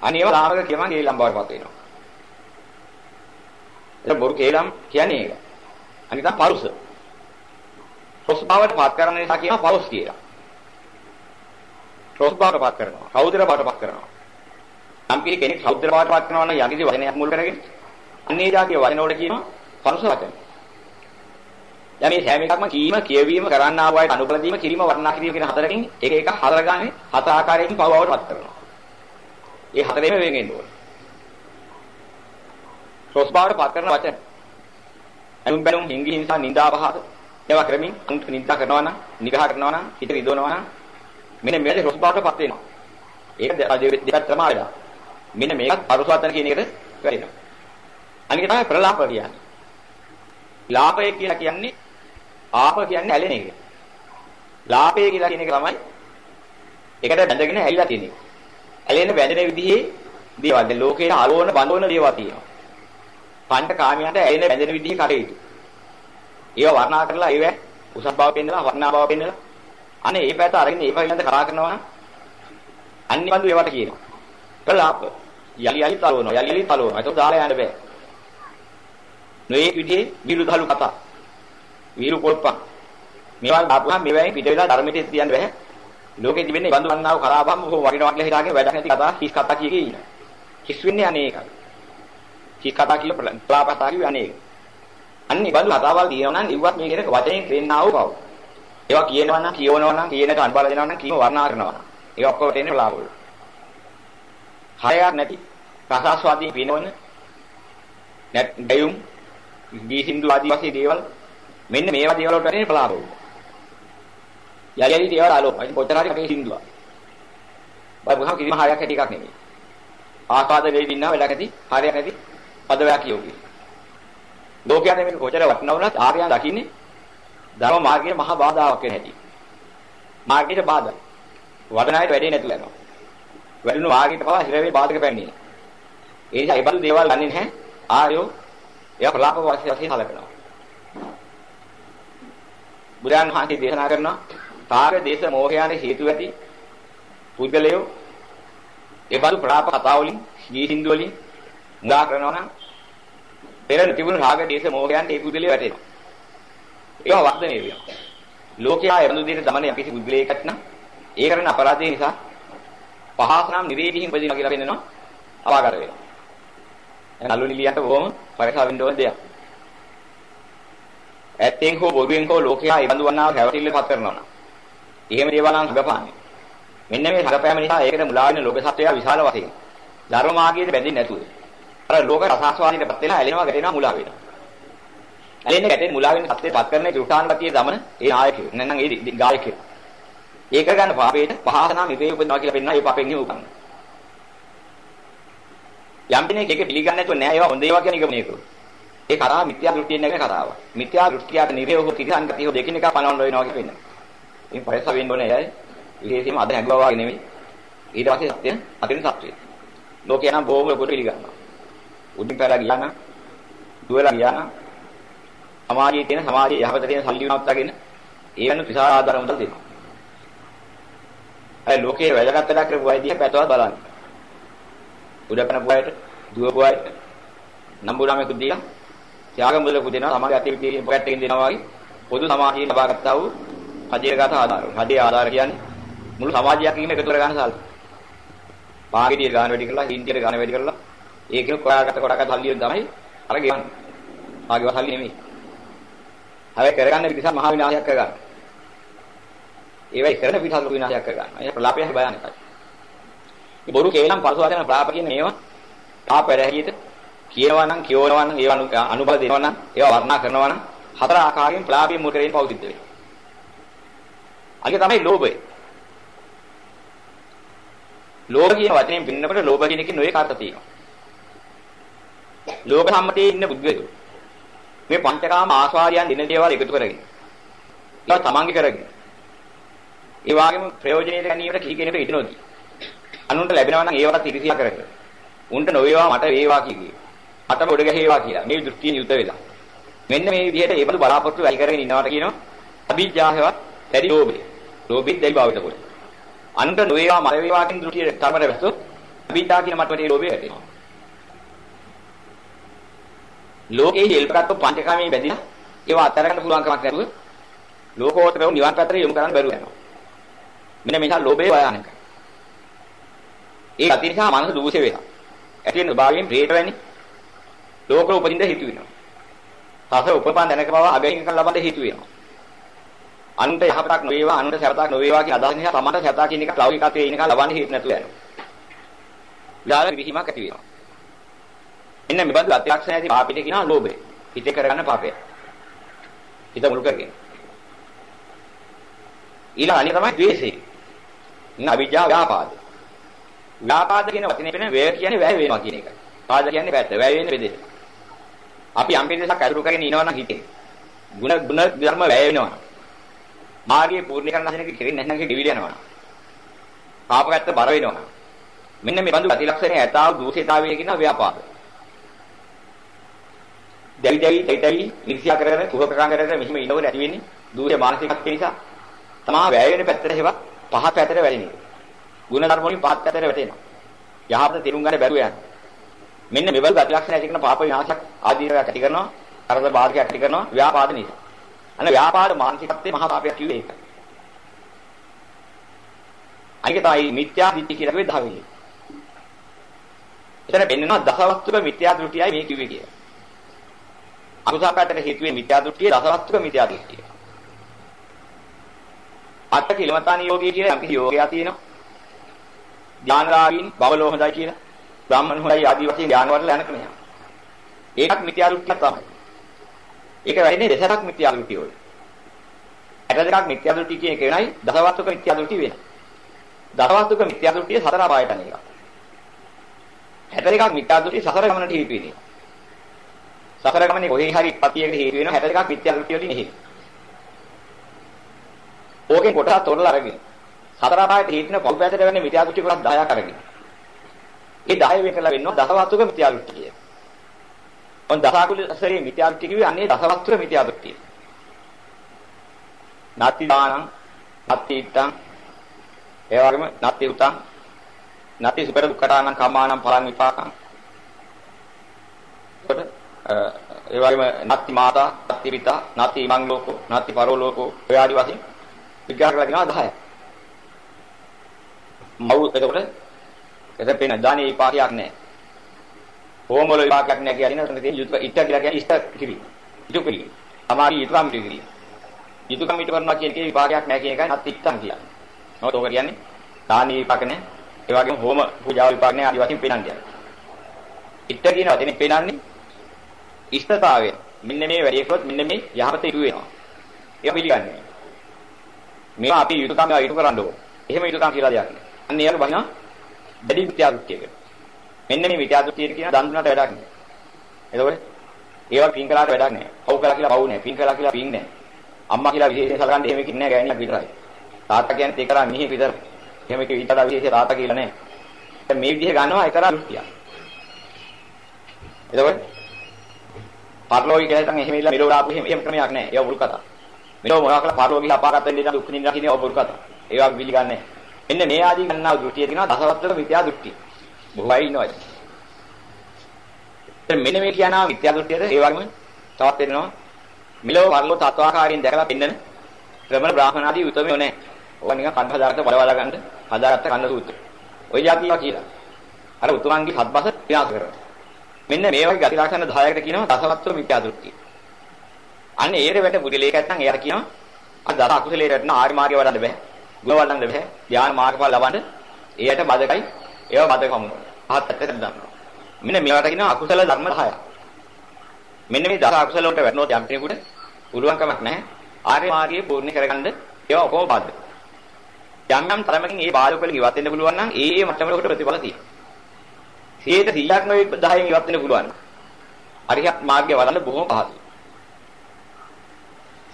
A: අනේ ඒවා ලාමක කියමන් කේලම් බවටපත් වෙනවා. ඒක බොරු කේලම් කියන්නේ ඒක. අනිත් පරුස. පරුස බවට පත් කරන නිසා කියනවා පරුස කියලා. පරුස බවට පත් කරනවා. සෞදර බවට පත් කරනවා. නම් කෙනෙක් සෞදර බවට පත් කරනවා නම් යකිසි වචනයක් මුල් කරගෙන අන්නේ જાතිය වචන වල කියනවා පරුස වචන. දැන් මේ හැම එකක්ම කීම කියවීම කරන්න ආව අයට අනුබල දීම කිරීම වර්ණනා කිරීම කියන හතරකින් එක එක හතර ගානේ හත ආකාරයකින් පවවට පත් කරනවා. ඒ හතරේම වෙගෙන්න ඕනේ. රොස් බවට පත් කරන වචන. අනුන් බැලුම් හිංගි හිංසා නිඳා පහත ඒවා ක්‍රමින් උන්ට නිඳා කරනවා නම් නිගහ කරනවා නම් හිත රිදවනවා නම් මෙන්න මේක රොස් බවට පත් වෙනවා. ඒක දෙකක් තමයි වෙලා. මෙන්න මේකත් අරුසවතන කියන එකට වැටෙනවා. අනික තමයි ප්‍රලාප කියන්නේ. ලාපය කියලා කියන්නේ ආප කියන්නේ ඇලෙන එක. ලාපය කියලා කියන එක තමයි එකට බැඳගෙන ඇලිලා තියෙන්නේ. ඇලෙන බැඳෙන විදිහේ දේවල්. දැන් ලෝකේ අලෝන බඳවන දේවල් තියෙනවා. පංච කාමයන්ට ඇලෙන බැඳෙන විදිහේ කටයුතු. ඒවා වර්ණනා කරලා ඒව උසස් බව පෙන්නලා වර්ණා බව පෙන්නලා අනේ මේ පැත්ත අරගෙන මේ පැත්තෙන් කරා කරනවා නම් අනිත් බඳු ඒවට කියනවා. කලාප යලි යලි තලවනවා. යලි යලි තලවනවා. ඒක දාලා යන්න බෑ. නොයේ විදිහේ විරුද්ධලු කතා. වීරු කොල්පක්. මේවා දාපුවාම මේවායින් පිට වෙලා ධර්මයට තියන්න බෑ. ලෝකෙ තිබෙන්නේ බඳු වන්නාව කරාවම කොහොම වටිනවා කියලා හිතාගෙන වැඩක් නැති කතා කිස් කතා කිය කිය ඉන්න. කිස් වෙන්නේ අනේකයි. කිස් කතා කියලා ප්‍රලාපතා කිව්වේ අනේක. අන්නේ බඳු කතාවල් දිනනවා නම් ඉවත් මේ කෙනෙක් වචනෙන් දෙන්නා වූ බව. ඒවා කියනවා නම් කියවනවා නම් කියන එක අන්බල දෙනවා නම් කීම වර්ණනා කරනවා. ඒක ඔක්කොම තේන්නේ ප්‍රලාපවල. හරයක් නැති රසාස්වාදී පිනවන නැත් ගයුම් දී සින්දු ආදී වශයෙන් දේවල් මෙන්න මේවා දේවල් වලට ඇරෙන්නේ ප්‍රලාපවල. යලි යලි දේවල් ආලෝකයි. කොච්චර හරි කටේ සින්දුවා. බයි කිසිම හරයක් ඇති එකක් නෙමෙයි. ආස්වාද වේදින්නා වෙලක් ඇති හරයක් ඇති පදවැයක් කියෝකි. ලෝකයන් මේ කොච්චර වටිනා වුණත් ආර්යයන් දකින්නේ ධර්ම මාර්ගයේ මහා බාධාවක් වෙන හැටි. මාර්ගයට බාධා. වඩනායට වැඩේ නැතුව යනවා. වැඩුණු මාර්ගයට පවා හිරවේ බාධක පැන්නේ. ඒ නිසා ඒ බඳු දේවල් ගන්නේ නැහැ. ආයෝ එයා ප්‍රලාප වාසිය වශයෙන් හලකනවා. බුදුන් වහන්සේ දේශනා කරනවා කාර්ය දේශ මොහයන හේතු ඇති පුද්ගලයෝ ඒ බඳු ප්‍රලාප කතා වලින් ගී සින්දු වලින් මුලා කරනවා නම් පෙර තිබුණු රාග දේශ මොහයන් ඒ පුද්ගලයා වැටෙනවා. ඒවා වර්ධනය වෙනවා. ලෝකයා එබඳු දෙයක දමන යම්කිසි පුද්ගලයෙක් නම් ඒ කරන අපරාධය නිසා පහස් නම් නිවේදීහින් උපදිනවා කියලා පෙන්නනවා අපාගත වෙනවා. දැන් අලු නිලියන්ට බොහොම පරිසාව වෙන්න ඕන දෙයක්. ඇත්තෙන් හෝ බොරුවෙන් හෝ ලෝකයා ඒ බඳු වන්නාව හැවටිල්ල පත් කරනවා නම්. එහෙම දේවල් නම් හඟපාන්නේ. මෙන්න මේ හඟපෑම නිසා ඒකට මුලා වෙන ලෝක සත්‍යය විශාල වශයෙන් ධර්ම මාර්ගයේ බැඳෙන්නේ නැතුව. අර ලෝක රසාස්වාදීටපත් වෙලා ඇලෙනවා ගැටෙනවා මුලා වෙනවා. ඇලෙන්නේ ගැටෙන්නේ මුලා වෙන සත්‍යය පත් කරන දුර්ඨානගතිය දමන ඒ ආයකයෝ. නැත්නම් ඒ ගායකයෝ. ඒක ගන්න පාපේට පහසනා මිදේ උපදිනවා කියලා පෙන්නනවා ඒ පාපෙන් නෙවෙයි උපන්න. යම් කෙනෙක් ඒක පිළිගන්නේ නැතුව නෑ ඒවා හොඳ ඒවා කියන එක මේක. ඒ කරා මිත්‍යා දෘෂ්ටියෙන් නැගෙන කතාව. මිත්‍යා දෘෂ්ටියට නිරේව කිරිසංගතිය හෝ දෙකින් එක පනවන්න වෙනවා කියලා පෙන්නනවා. ඉතින් පරිස වෙන්න ඕනේ අය. විශේෂයෙන්ම අද හැඟුවා වගේ නෙමෙයි. ඊට පස්සේ සත්‍ය අතින් සත්‍යය. ලෝකේ නම් බොහොම ලොකුට පිළිගන්නවා. උඩින් පැලා ගියා නම් දුවලා ගියා නම් සමාජයේ තියෙන සමාජයේ යහපත තියෙන සල්ලි වුණත් අගෙන ඒ වෙන විශාල ආධාර මුදල් දෙනවා. අය ලෝකේ වැදගත් වැඩක් කරපු අය දිහා පැතවත් බලන්න. උඩපන පුවයට දුව පුවයට නම්බුනාමෙකුත් දීලා ත්‍යාග මුදලකුත් දෙනවා සමාජ අතිවිදී පොකට් එකකින් දෙනවා වගේ පොදු සමාජයේ ලබා ගත්තා වූ හදේගත ආධාර. හදේ ආධාර කියන්නේ මුළු සමාජයකින්ම එකතු කර ගන්න සල්ලි. පාගිරිය ගාන වැඩි කරලා හින්දියට ගාන වැඩි කරලා ඒකේ කොයාගත කොටකට සල්ලි තමයි අර ගෙවන්නේ. ආගේ සල්ලි නෙමෙයි. හැබැයි කරගන්න විදිහ මහ විනාශයක් කරගන්න. ඒවයි කරන පිටහල් ලොකු විනාශයක් කරගන්න. ඒ ප්‍රලාපය භයානකයි. මේ බොරු කේලම් පරිසු වචන ප්‍රලාප කියන මේවා පාපර හැටියට කියනවා නම් කියවනවා නම් ඒවා අනුබල දෙනවා නම් ඒවා වර්ණනා කරනවා නම් හතර ආකාරයෙන් ප්‍රලාපයෙන් මුල් කරගෙන පෞද්ගලික වෙනවා. අගේ තමයි ලෝභය. ලෝභ කියන වචනයෙන් පින්නකොට ලෝභ කියන එකේ නොයේ කාර්ත තියෙනවා. ලෝභ සම්මතයේ ඉන්න බුද්ධයෝ මේ පංචකාම ආස්වාදයන් දින දේවල් එකතු කරගෙන ඒවා තමන්ගේ කරගෙන ඒ වගේම ප්‍රයෝජනෙට ගැනීමට කී කෙනෙකුට ඉදනොදී අනුන්ට ලැබෙනවා නම් ඒවට ඉරිසියා කරගෙන උන්ට නොවේවා මට වේවා කියේ මට ගොඩ ගැහේවා කියලා මේ දෘෂ්ටියෙන් යුත වෙලා මෙන්න මේ විදිහට ඒ බඳු බලාපොරොත්තු වැඩි කරගෙන ඉන්නවට කියනවා අභිජ්ජාහවත් දැඩි ලෝභය ලෝභෙත් දැඩි භාවිත කොට අනුන්ට නොවේවා මට වේවා කියන දෘෂ්ටියට තරමට වැස්සොත් අභිජ්ජා කියන මට්ටමේ ලෝභය වැටෙනවා ලෝකේ හෙල්පරත්ව පංචකාමයේ බැඳිලා ඒවා අත්හැරගන්න පුළුවන් කමක් නැතුව ලෝකෝත්තරව නිවන් පැත්තට යොමු කරන්න බැරුව යනවා. මෙන්න මේක ලෝභයේ භයානකයි. ඒ අති නිසා මනස දූෂ්‍ය වෙනවා. ඇති වෙන භාවයෙන් ප්‍රේත වෙන්නේ. ලෝක උපදින්න හේතු වෙනවා. සස උපපන් දැනක බව අගයෙන් කන ලබන්න හේතු වෙනවා. අනුන්ට යහපතක් නොවේවා අනුන්ට සැපතක් නොවේවා කියන අදහස නිසා තමන්ට සැපතක් කියන එක ලෞකිකත්වයේ ඉන්නක ලබන්න හේතු නැතුව යනවා. ඊළඟ විහිමක් ඇති වෙනවා. එන්න මේ බඳු අත්‍යක්ෂණ ඇති පාපිට කියනවා ලෝභය. හිතේ කරගන්න පාපය. හිත මුල් කරගෙන. ඊළඟ අනිත් තමයි ද්වේෂය. ඉන්න අවිජ්ජා ව්‍යාපාද. ව්‍යාපාද කියන වචනේ වෙන වේ කියන්නේ වැය වේනවා කියන එකයි. පාද කියන්නේ පැත්ත. වැය වෙන්නේ බෙදෙන. අපි යම් පිටසක් අතුරු කරගෙන ඉනවා නම් හිතේ. ಗುಣ ಗುಣ ධර්ම වැය වෙනවා. මාර්ගයේ පූර්ණීකරණ හදන එක කෙරෙන්නේ නැත්නම් ඒක ගෙවිල යනවා. පාපකත්ත බර වෙනවා. මෙන්න මේ බඳු ප්‍රතිලක්ෂණයේ ඇතාව දූෂිතාවය කියන ව්‍යාපාද. දැවි දැවි තැවි තැවි ඉරිසියා කරගෙන කුහකකම් කරගෙන මෙහිම ඉනවල ඇති වෙන්නේ දූෂ්‍ය මානසිකත්වය නිසා. තමා වැය වෙන පැත්තට හේවත් පහ පැත්තට වැටෙනවා. ಗುಣ ධර්ම වලින් පහත් පැත්තට වැටෙනවා. යහපත තේරුම් ගන්න බැරුව යනවා. මෙන්න මෙවල් ප්‍රතිලක්ෂණ ඇති කරන පාප විනාශයක් ආදීනයක් ඇති කරනවා. කරද බාධකයක් ඇති කරනවා ව්‍යාපාද නිසා. අන්න ව්‍යාපාද මානසිකත්වයේ මහා පාපයක් කිව්වේ ඒක. අනික තමයි මිත්‍යා දිට්ඨිය කියලා කිව්වේ දහවෙනි. එතන පෙන්නනවා දසවස්තුක මිත්‍යා දෘෂ්ටියයි මේ කිව්වේ කියලා. අනුසාරකට හේතුවේ මිත්‍යා දෘෂ්ටිය දසවස්තුක මිත්‍යා දෘෂ්ටිය. අට කිලමතාන යෝගී කියලා යම් කිසි යෝගයක් තියෙනවා. ඥානරාගීන් බවලෝ හොඳයි කියලා. බ්‍රාහ්මණ හොඳයි ආදී වශයෙන් ඥාන වල යන කෙනා. ඒකත් මිත්‍යා දෘෂ්ටිය තමයි. ඒක වෙන්නේ දෙසරක් මිත්‍යා දෘෂ්ටිය වල. 62ක් මිත්‍යා දෘෂ්ටි කියන එක වෙනයි දසවස්තුක මිත්‍යා දෘෂ්ටි වෙනයි. දසවස්තුක මිත්‍යා දෘෂ්ටිය සතර අපායට යන එක. 62ක් මිත්‍යා දෘෂ්ටි සසර ගමනට හේතු වෙන්නේ. සසර ගමනේ කොහේ හරි පතියකට හේතු වෙනවා 62ක් මිත්‍යා දෘෂ්ටි වලින් එහෙම. ඕකෙන් කොටස් තොරලා අරගෙන සතර පායට හිටින පොල් පැතට වෙන්නේ මිත්‍යා දෘෂ්ටි කොටස් 10ක් අරගෙන. ඒ 10 වෙන් කරලා වෙන්නවා දසවස්තුක මිත්‍යා දෘෂ්ටි කිය. ඔන් දසකුලසරේ මිත්‍යා දෘෂ්ටි කිව්වේ අන්නේ දසවස්තුක මිත්‍යා දෘෂ්ටිය. නත්ති දානං නත්ති ඉත්තං ඒ වගේම නත්ති උතං නත්ති සුපර දුක්ඛානං කම්මානං පලං විපාකං කොට ඒ වගේම නත්ති මාතා නත්ති පිතා නත්ති මං ලෝකෝ නත්ති පරෝ ලෝකෝ ඔය ආදි වශයෙන් විග්‍රහ කරලා දෙනවා 10ක් මව් එතකොට එතන පේන දානි විපාකයක් නැහැ හෝම වල විපාකයක් නැහැ කියන එතන තියෙන යුතුය ඉත්ත කියලා කියන්නේ ඉෂ්ට කිරි. යුතුය කිරි. අමාරි යුතුයම් කිරි. යුතුයකම් ඊට කරනවා කියන එකේ විපාකයක් නැහැ කියන එකයි නත්ති ඉත්තන් කියන්නේ මොකද ඔක කියන්නේ? දානි විපාක නැහැ ඒ වගේම හෝම පූජා විපාක නැහැ ආදි වශයෙන් පේනන්නේ ඉත්ත කියන වචනේ පේනන්නේ ඉෂ්ඨතාවය. මෙන්න මේ වැඩි කරොත් මෙන්න මේ යහපත ඉටු වෙනවා. ඒක පිළිගන්නේ. මේවා අපි යුතුයකම් ඉටු කරන්න ඕන. එහෙම යුතුයකම් කියලා දෙයක් නෑ. අන්න ඒක බහිනා දැඩි විත්‍යාදෘෂ්ටියක. මෙන්න මේ විත්‍යාදෘෂ්ටිය කියන දන් දුන්නට වැඩක් නෑ. එතකොට ඒවා පින් කළාට වැඩක් නෑ. පව් කළා කියලා පව් නෑ. පින් කළා කියලා පින් නෑ. අම්මා කියලා විශේෂයෙන් සලකන්නේ එහෙම කින්නේ නෑ ගෑණියක් විතරයි. තාත්තා කියන්නේ ඒක කරා මිහි විතර. එහෙම කිව්ව ඊටලා විශේෂ තාත්තා කියලා නෑ. දැන් මේ විදිහ ගන්නවා ඒ කරා දෘෂ්ටිය. එතකොට පරලෝකී කියලා හිතන් එහෙම ඉල්ල මෙලෝ ආපු එහෙම එහෙම ක්‍රමයක් නැහැ. ඒක බුරු කතා. මෙලෝ මොනවා කළා පරලෝක ගිහලා අපාගත වෙන්න ඉඳන් දුක් නිඳන් කියන්නේ බුරු කතා. ඒවා පිළිගන්නේ මෙන්න මේ ආදී ගන්නා දෘෂ්ටිය කියනවා දසවත්තර විද්‍යා දෘෂ්ටි. බොහෝයි ඉනවයි. දැන් මෙන්න මේ කියනවා විද්‍යා දෘෂ්ටියද ඒ වගේම තවත් වෙනවා මිලෝ වර්ලෝ තත්වාකාරයෙන් දැකලා පෙන්නන ශ්‍රමණ බ්‍රාහ්මණ ආදී උතමයෝ නැහැ. ඕවා නිකන් කන්ද හදාරත බලවලා ගන්න හදාරත කන්න සූත්‍ර. ඔය જાතිවා කියලා. අර උතුමන්ගේ හත්බස විනාශ කරනවා. මෙන්න මේ වගේ ගති ලක්ෂණ 10කට කියනවා දසවත්තර විද්‍යා දෘෂ්ටි. අන්න ඒරෙ වැට පුරිලේක නැත්නම් එයාට කියනවා අර දස අකුසලේ රැටන ආර්ය මාර්ගය වඩන්න බෑ. ගුණ වඩන්න බෑ. ධ්‍යාන මාර්ගඵල ලබන්න එයාට බදකයි ඒවා බදක වමුනවා. පහත් පැත්තට දානවා. මෙන්න මේවට කියනවා අකුසල ධර්ම 10ක්. මෙන්න මේ දස අකුසල වලට වැටෙනොත් යම් කෙනෙකුට පුළුවන් කමක් නැහැ. ආර්ය මාර්ගය පූර්ණ කරගන්න ඒවා ඔක්කොම බාධක. යම් යම් තරමකින් මේ බාධක වලින් ඉවත් වෙන්න පුළුවන් නම් ඒ ඒ මට්ටමකට ප්‍රතිඵල තියෙනවා. 100ට 100ක් නෙවෙයි 10න් ඉවත් වෙන්න පුළුවන්. අරිහත් මාර්ගය වඩන්න බොහොම පහසුයි.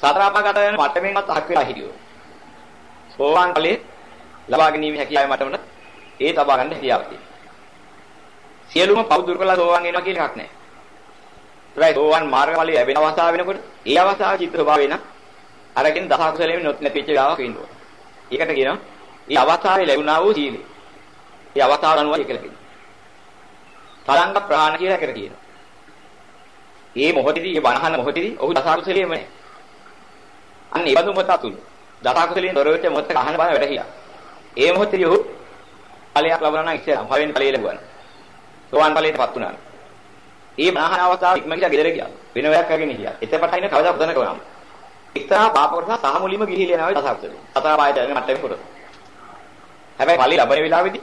A: සතරාපගත වෙන මට්ටමින්වත් අහක් වෙලා හිටියෝ. සෝවාන් ඵලයේ ලබා ගැනීම හැකියාව මට්ටමට ඒ තබා ගන්න හැකියාවක් තියෙනවා. සියලුම පව් දුරු කළා සෝවාන් වෙනවා කියන එකක් නැහැ. ඒයි සෝවාන් මාර්ග ඵලයේ ලැබෙන අවස්ථාව වෙනකොට ඒ අවස්ථාව චිත්ත ස්වභාවය නම් අරගෙන දස කුසලයෙන් නොත් නැතිච්ච ගාවක් වෙනවා. ඒකට කියනවා මේ අවස්ථාවේ ලැබුණා වූ සීලය. ඒ අවස්ථාව අනුව ඒක ලැබෙනවා. තරංග ප්‍රහාණ කියලා එකට කියනවා. මේ මොහොතේදී මේ වනහන මොහොතේදී ඔහු දසකුසලියම නැහැ. අන්න ඒ බඳු මොහොත අතුළු. දසකුසලියෙන් දොර වෙච්ච මොහොතක අහන බව වැටහිලා. ඒ මොහොතේදී ඔහු ඵලයක් ලබනවා නම් ඉස්සෙල්ලා පළවෙනි ඵලය ලැබුවා. සෝවාන් ඵලයටපත් වුණා. ඒ මනහන අවස්ථාව ඉක්ම ගියා ගෙදර ගියා. වෙන වැඩක් කරගෙන ගියා. එතපට ඉන්න කවදා පුදනක වුණාම. එක්තරා පාප කොටස සහ මුලින්ම ගිහිලා යනවා දසකුසලිය. සතර පායට යන මට්ටමේ කොට. හැබැයි ඵලෙ ලැබෙන වෙලාවේදී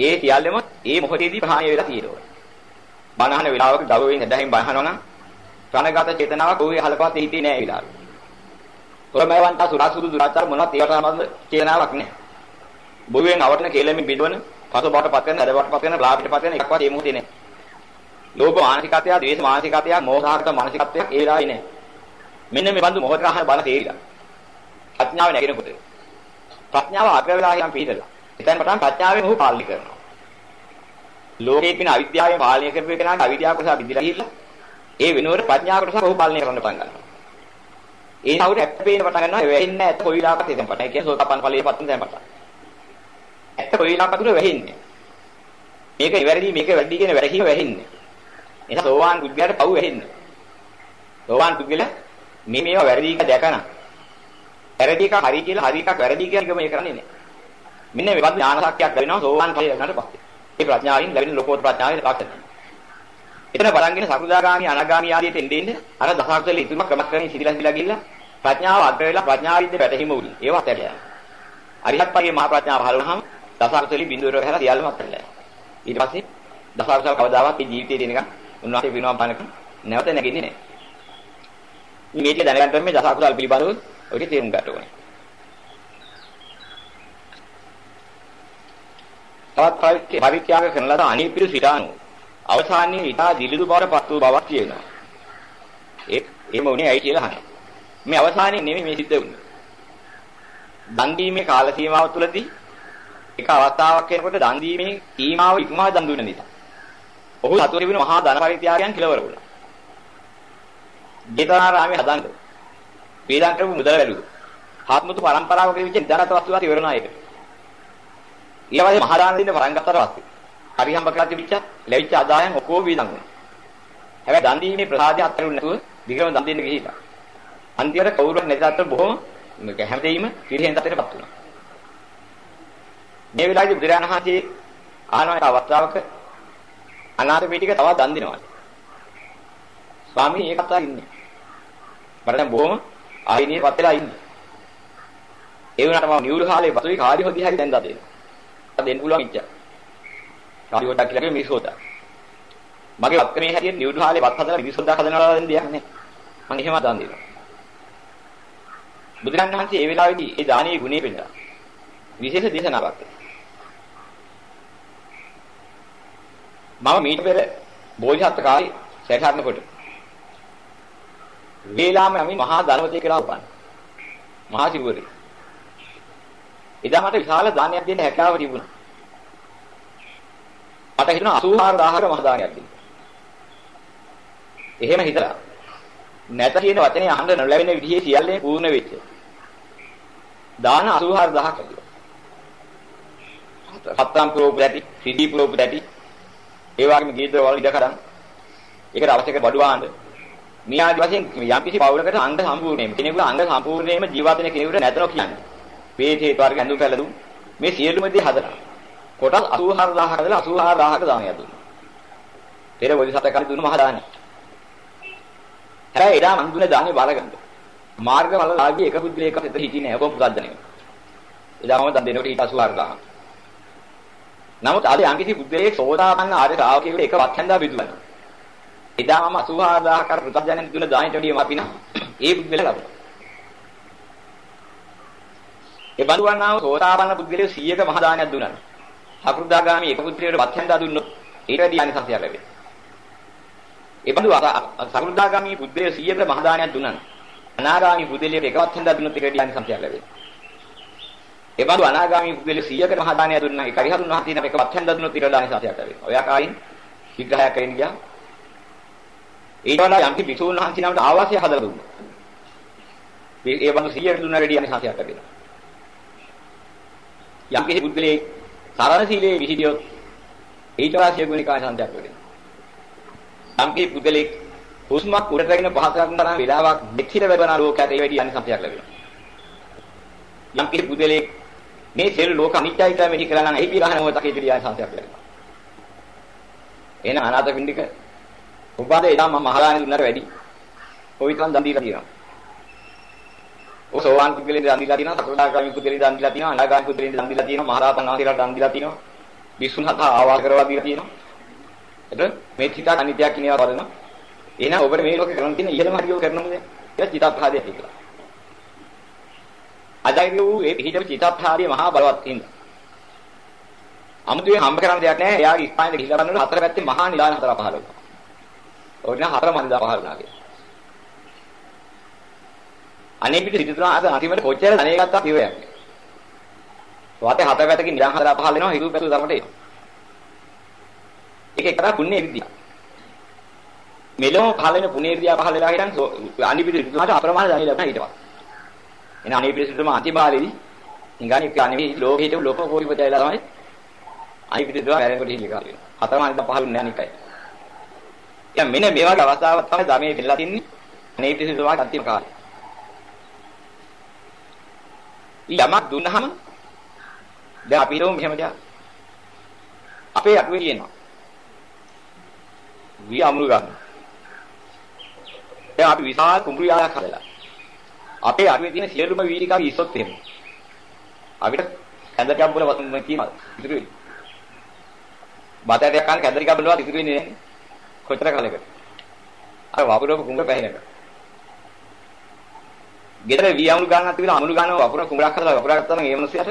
A: ඒ සියල්ලම ඒ මොහොතේදී ප්‍රහාණය වෙලා තියෙනවා. බණහන වෙලාවක ගෞරවයෙන් හදහින් බණහනවා නම් ප්‍රණගත චේතනාවක් ඔහුගේ හලකවත් හිතේ නෑ ඒ වෙලාවේ. තොරමවන්ත සුරාසුදු දුරාචාර මොනවත් ඒවට සම්බන්ධ චේතනාවක් නෑ. බොරුවෙන් අවර්ණ කේලෙමින් බිඳවන පසු බවට පත් වෙන, හද බවට පත් වෙන, බ්ලාපිට පත් වෙන එකක්වත් ඒ මොහොතේ නෑ. ලෝභ මානසිකත්වය, ද්වේෂ මානසිකත්වය, මෝහාගත මානසිකත්වය ඒ වෙලාවේ නෑ. මෙන්න මේ බඳු මොහොතක අහන බණ තේරිලා. ප්‍රඥාව නැගෙනකොට. ප්‍රඥාව අග්‍ර වෙලා යම් පිළිදලා. එතෙන් පටන් ප්‍රඥාවෙන් ඔහු පාලනය කරනවා. ලෝකේ පින අවිද්‍යාවෙන් පාලනය කරපු කෙනාට අවිද්‍යාව කොටස බිඳිලා ගිහිල්ලා ඒ වෙනුවට ප්‍රඥාව කොටස ඔහු පාලනය කරන්න පටන් ගන්නවා. ඒ නවුට ඇත්ත පේන්න පටන් ගන්නවා වෙන්නේ ඇත්ත කොයි විලාකත් එතෙන් පටන්. ඒ කියන්නේ සෝතපන් ඵලයේ පත්තුන දැන් පටන්. ඇත්ත කොයි උර වෙහින්නේ. මේක ඉවැරදි මේක වැඩි කියන වැරහිම වෙහින්නේ. එහෙනම් සෝවාන් බුද්ධයාට පව් වෙහින්නේ. සෝවාන් බුද්ධලා මේ මේවා වැරදි එක දැකන. වැරදි එක හරි කියලා හරි එකක් වැරදි කියන එක මේ කරන්නේ නැහැ. මෙන්න මේ වගේ ඥාන ශක්තියක් ලැබෙනවා සෝවාන් ඵලය ලැබුණාට පස්සේ. මේ ප්‍රඥාවෙන් ලැබෙන ලෝකෝත්තර ප්‍රඥාවේ ලක්ෂණ. එතන බලංගෙන සකුදාගාමි අනාගාමි ආදී තෙන්දෙන්න අර දසකුසල ඉතුම ක්‍රමස්කරණේ සිටිලා සිටිලා ගිහිල්ලා ප්‍රඥාව අග්‍ර වෙලා ප්‍රඥාවින්ද වැටහිම උනි. ඒවා ඇතැරියා. අරිහත් ඵලයේ මහා ප්‍රඥාව පහළ වුණාම දසකුසලි බිඳුවර හැලා සියල්ලම අත්හැරලා. ඊට පස්සේ දසකුසල කවදාවත් මේ ජීවිතේ දෙනකන් උන්වහන්සේ විනෝම පනක නැවත නැගින්නේ නැහැ. මේ මේක දැනගන්න මේ දසකුසල පිළිබඳව ඔය තේරුම් ගන්න ඕනේ. තවත් පරිත්‍යාග කරන ලද අනිපිරු සිතානු අවසානයේ ඊටා දිලිදු බවට පත් වූ බවක් කියනවා. ඒ එහෙම උනේ ඇයි කියලා අහනවා. මේ අවසානයේ නෙමෙයි මේ සිද්ධ වුනේ. දන් දීමේ කාල සීමාව තුළදී එක අවස්ථාවක් වෙනකොට දන් දීමේ සීමාව ඉක්මවා දන් දුන්න නිසා ඔහු සතුරු වෙන මහා ධන පරිත්‍යාගයන් කෙලවර වුණා. ජේතවනාරාමයේ හදන්න. වේදන් කරපු මුදල වැළුව. ආත්මතු පරම්පරාවක විදිහට නිදානත වස්තුවක් ඉවරනා ඒක. ඊළඟට මහා දාන දෙන්න පටන් ගත්තට පස්සේ හරි හම්බ කරලා තිබිච්ච ලැබිච්ච ආදායම් ඔක්කොම වේදන් වුණා. හැබැයි දන් දීමේ ප්‍රසාදය අත්හැරුනේ නැතුව දිගම දන් දෙන්න ගිහිල්ලා. අන්තිමට කවුරුත් නැති අතර බොහොම මේක හැමදේම පිරිහෙන් තත්ත්වයටපත් වුණා. මේ වෙලාවේදී බුදුරජාණන් වහන්සේ ආනවාට අවස්ථාවක අනාථ පිටික තව දන් දෙනවා. ස්වාමී ඒකත් ආ ඉන්නේ. මට දැන් බොහොම ආයිනිය පත් වෙලා ඉන්නේ. ඒ වුණාට මම නියුරු කාලේ පසුයි කාඩි හොදි හරි දැන් දා දෙන්න පුළුවන් ඉච්චා. කාඩි හොදා කියලා මිස් හොදා. මගේ වක්කමේ හැටියට නියුරු කාලේ වත් හදලා මිස් හොදා හදනවා දැන් දෙයක් නැහැ. මම එහෙම දන් දෙනවා. බුදුරන් වහන්සේ ඒ වෙලාවේදී ඒ දානීය ගුණය පෙන්නනවා. විශේෂ දේශනාවක්. මම මීට පෙර බෝධිසත්ව කාලේ සැකහරනකොට වේලාම යමි මහා ධනවතී කියලා උපන්. මහා සිවුරේ. එදා මට විශාල දානයක් දෙන්න හැකියාව තිබුණා. මට හිතුණා 84000ක මහා දානයක් දෙන්න. එහෙම හිතලා නැත කියන වචනේ අහන්න නොලැබෙන විදිහේ සියල්ලේ පූර්ණ වෙච්ච. දාන 84000ක් ලැබුණා. හත්තම් ප්‍රෝප ඇති, සිටි ප්‍රෝප ඇති. ඒ වගේම ගීතර වල ඉඩ කරන්. ඒකට අවශ්‍ය කරන බඩු ආහඳ. මේ ආදි වශයෙන් යම් කිසි පවුලකට අංග සම්පූර්ණයෙන්ම කෙනෙකුට අංග සම්පූර්ණයෙන්ම ජීවත් වෙන කෙනෙකුට නැතනෝ කියන්නේ. වේද හේතු වර්ග ඇඳුම් පැළඳුම් මේ සියලුම දේ හදලා. කොටස් 84000ක හදලා 84000ක දානයක් දුන්නා. පෙර බෝධිසත්ව කාලේ දුන්න මහ දානය. හැබැයි එදා මං දුන්න දානේ බාරගන්න. මාර්ගවල ආගිය එක පුද්ගලයෙක් අතර හිටියේ නෑ ඔබ පුදද්ද නෙමෙයි. එදා මම දන් දෙනකොට ඊට 84000. නමුත් අද යම්කිසි පුද්ගලයෙක් සෝතාපන්න ආර්ය ශ්‍රාවකයෙකුට එක වත්හැන්දා බෙදුවා. එදා මම 84000 කර පුදද්දයන් දුන්න දානෙට වැඩිය මපින ඒ පුද්ගලයා ලබනවා. ඒ බඳුවන්නාව සෝතාපන්න පුද්ගලයෙක් 100ක මහ දානයක් දුන්නා. අකුරුදාගාමි එක පුද්ගලයෙකුට වත්හැන්දා දුන්නොත් ඊට වැඩි අනිසංසයක් ලැබෙනවා. ඒ බඳු සකෘදාගාමි බුද්ධය 100කට මහ දානයක් දුන්නා. අනාගාමි බුද්ධලියට එකවත් හින්දා දුන්නොත් ඒකට යන්නේ සම්පයක් ලැබෙනවා. ඒ බඳු අනාගාමි බුද්ධලිය 100කට මහ දානයක් දුන්නා. ඒ කරිහරුන් වහන්සේ එකවත් හින්දා දුන්නොත් ඒකට දානයක් සම්පයක් ලැබෙනවා. ඔය ආකාරයෙන් විග්‍රහයක් කරගෙන ගියා. ඊට වඩා යම්කි විසුණු වහන්සේ නමට ආවාසය හදලා දුන්නා. ඒ බඳු 100කට දුන්නා වැඩි යන්නේ සම්පයක් ලැබෙනවා. යම්කි බුද්ධලියේ සරණ සීලයේ විහිදියොත් ඊට වඩා සිය ගුණිකා සම්පයක් ලැබෙනවා. යම්කි පුද්ගලෙක් හුස්මක් උඩට රැගෙන පහත කරන තරම් වෙලාවක් දෙකිර වෙබන ලෝකයට ඒ වැඩි අනිසම්පයක් ලැබෙනවා. යම්කි පුද්ගලෙක් මේ සියලු ලෝක අනිත්‍යයි කියලා මෙහි කරලා නම් එහි පිරහන මොහොතක ඉදිරිය අනිසම්පයක් ලැබෙනවා. එහෙනම් අනාථ පින්ඩික උපාද එදා මම මහලානේ දුන්නට වැඩි. කොයි තරම් දන් දීලා තියෙනවා. ඔය සෝවාන් පුද්ගලෙන් දන් දීලා තියෙනවා, සතරදාගාමී පුද්ගලෙන් දන් දීලා තියෙනවා, අනාගාමී පුද්ගලෙන් දන් දීලා තියෙනවා, මහරහතන් වහන්සේලාට දන් දීලා තියෙනවා. විසුණු හත ආවාස කරලා දීලා තියෙනවා. එතකොට මේ චිතක් අනිත්‍යයක් කියනවා වරන. එහෙනම් ඔබට මේ ලෝකේ කරන්න තියෙන ඉහළම හරියෝ කරනමුද? ඒක චිත්තප්‍රහාදයක් කියලා. අදයි වූ ඒ පිහිටම චිත්තප්‍රහාදිය මහා බලවත් හින්දා. අමුතුවෙන් හම්බ කරන්න දෙයක් නැහැ. එයාගේ ස්ථානෙට ගිහිල්ලා බලනකොට හතර පැත්තේ මහා නිලාන හතර පහළ වුණා. ඔන්න හතර මන්දා පහළ වුණා කියලා. අනේ පිට සිටුතුනා අද අන්තිමට කොච්චර ධනෙ ගත්තා කිව්වයක්. වාතේ හතර පැත්තකින් නිලාන හතර පහළ වෙනවා හිරු පැතු ධර්මට එනවා. ඒක එක්තරා පුණ්‍ය විද්‍යාව. මෙලොව පහළ වෙන පුණ්‍ය විද්‍යාව පහළ වෙලා හිටන් අනිපිට ඍතුමාට අප්‍රමාණ ධනෙ ලැබුණා ඊට පස්සේ. එන අනිපිට ඍතුමා අන්තිමාලේදී ඉංගානේ කියන්නේ ලෝකෙට ලෝක කෝටිපතයලා තමයි අනිපිට ඍතුමා වැරෙනකොට හිලි කාලේ. හතරමාන ඉඳන් පහළ වෙන්නේ අනිකයි. දැන් මෙන්න මේ වගේ අවස්ථාවක් තමයි ධමයේ දෙල්ලා තින්නේ. අනිපිට ඍතුමාට අන්තිම කාලේ. යමක් දුන්නහම දැන් අපි හිතමු මෙහෙම දෙයක්. අපේ අටුවේ කියනවා වී අමුළු ගන්න. දැන් අපි විශාල කුඹුරු යායක් හදලා. අපේ අරුවේ තියෙන සියලුම වීරිකා ඉස්සොත් එහෙම. අපිට කැඳ කැබ්බල වතුන් කියනවා. ඉතුරු වෙන්නේ. බතටයක් කන කැඳ කැබ්බලවත් ඉතුරු වෙන්නේ නැහැ. කොච්චර කාලයකට. අර වපුරක කුඹුර පැහැිනක. ගෙදර වී අමුළු ගන්නත් තිබිලා අමුළු ගන්නව වපුර කුඹරක් හදලා වපුරක් ගත්තා නම් ඒ මනුස්සයාට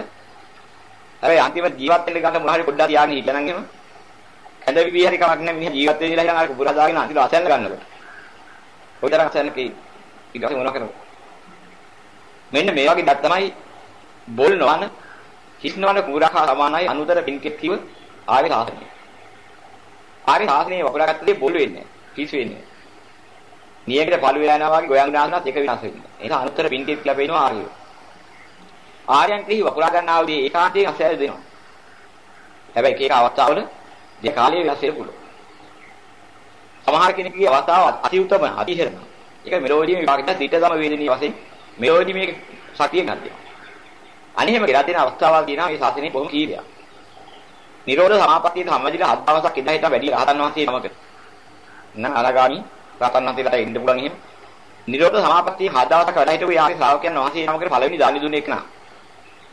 A: හැබැයි අන්තිමට ජීවත් වෙන්න ගන්න මොනවා හරි පොඩ්ඩක් තියාගෙන හිටලා නම් එහෙම ඇඳ විවි හරි කමක් නැහැ මිනිහ ජීවත් වෙන්න ඉලා අර කුඹුර හදාගෙන අන්තිම අසයන් ගන්නකොට. ඔයතරම් අසයන් කී ඊට පස්සේ මොනවා කරනවද? මෙන්න මේ වගේ දත් තමයි බොල් නොවන කිස්නවන කුරා සමානයි අනුතර පින්කෙත් කිව ආර්ය ශාසනය. ආර්ය ශාසනයේ වපුරාගත්තේ බොල් වෙන්නේ කිස් වෙන්නේ. නියකට පළු වෙලා යනවා වගේ ගෝයන් දානවත් එක විනාශ වෙන්නේ. ඒක අනුතර පින්කෙත් කියලා පේනවා ආර්යෝ. ආර්යයන් කිහි වපුරා ගන්නා වූ ඒකාන්තයෙන් අසයල් දෙනවා. හැබැයි ඒක අවස්ථාවල දෙ කාලයේ වෙනස් වෙන්න පුළුවන්. සමහර කෙනෙකුගේ අවස්ථාව අති උතම අතිහෙරම. ඒක මෙලෝඩියේ විභාගයට දිට සම වේදනීය වශයෙන් මෙලෝඩි මේක සතිය ගන්නවා. අනිහෙම ගෙලා දෙන අවස්ථාවල් කියනවා මේ ශාසනයේ බොහොම කීපයක්. නිරෝධ සමාපත්තිය සම්මදිලා හත් දවසක් ඉඳලා හිටා වැඩි රහතන් වහන්සේ නමක. නම් අලගාමි රහතන් වහන්සේලාට ඉන්න පුළුවන් එහෙම. නිරෝධ සමාපත්තිය හත් දවසක් වැඩ හිටපු යාගේ ශ්‍රාවකයන් වහන්සේ නමකට පළවෙනි දානි දුන්නේ එක නා.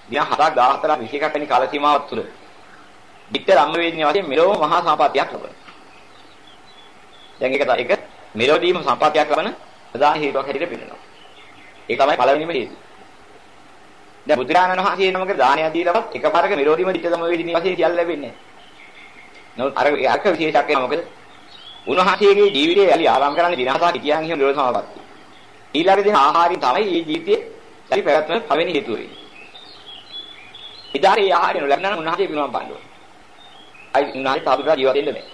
A: දින 7ක් 14ක් 21ක් වෙනි කාල සීමාවක් තුල. පිට ධම්මවේදිනිය වශයෙන් මෙලොව මහා සම්පත්තියක් ලබනවා. දැන් ඒක ඒක මෙලොවදීම සම්පත්තියක් ලබන ප්‍රධාන හේතුවක් හැටියට පෙන්නනවා. ඒක තමයි පළවෙනිම හේතුව. දැන් බුදුරජාණන් වහන්සේ නමක දානය දීලවත් එකපාරක මෙලොවදීම පිට ධම්මවේදිනිය වශයෙන් කියලා ලැබෙන්නේ නැහැ. නමුත් අර අරක විශේෂයක් වෙනවා මොකද? උන්වහන්සේගේ ජීවිතය යලි ආරම්භ කරන්නේ දින හතක් හිටියන් එහෙම නිරෝධ සමාපත්තිය. ඊළඟ දින ආහාරයෙන් තමයි මේ ජීවිතේ යලි පැවැත්ම පළවෙනි හේතුව වෙන්නේ. ඉදාරේ ආහාරය නොලැබුණා නම් උන්වහන්සේ පිරුණම් පාන්න ඕනේ. අයි උන්වහන්සේ තාපිකා ජීවත් වෙන්න බෑ.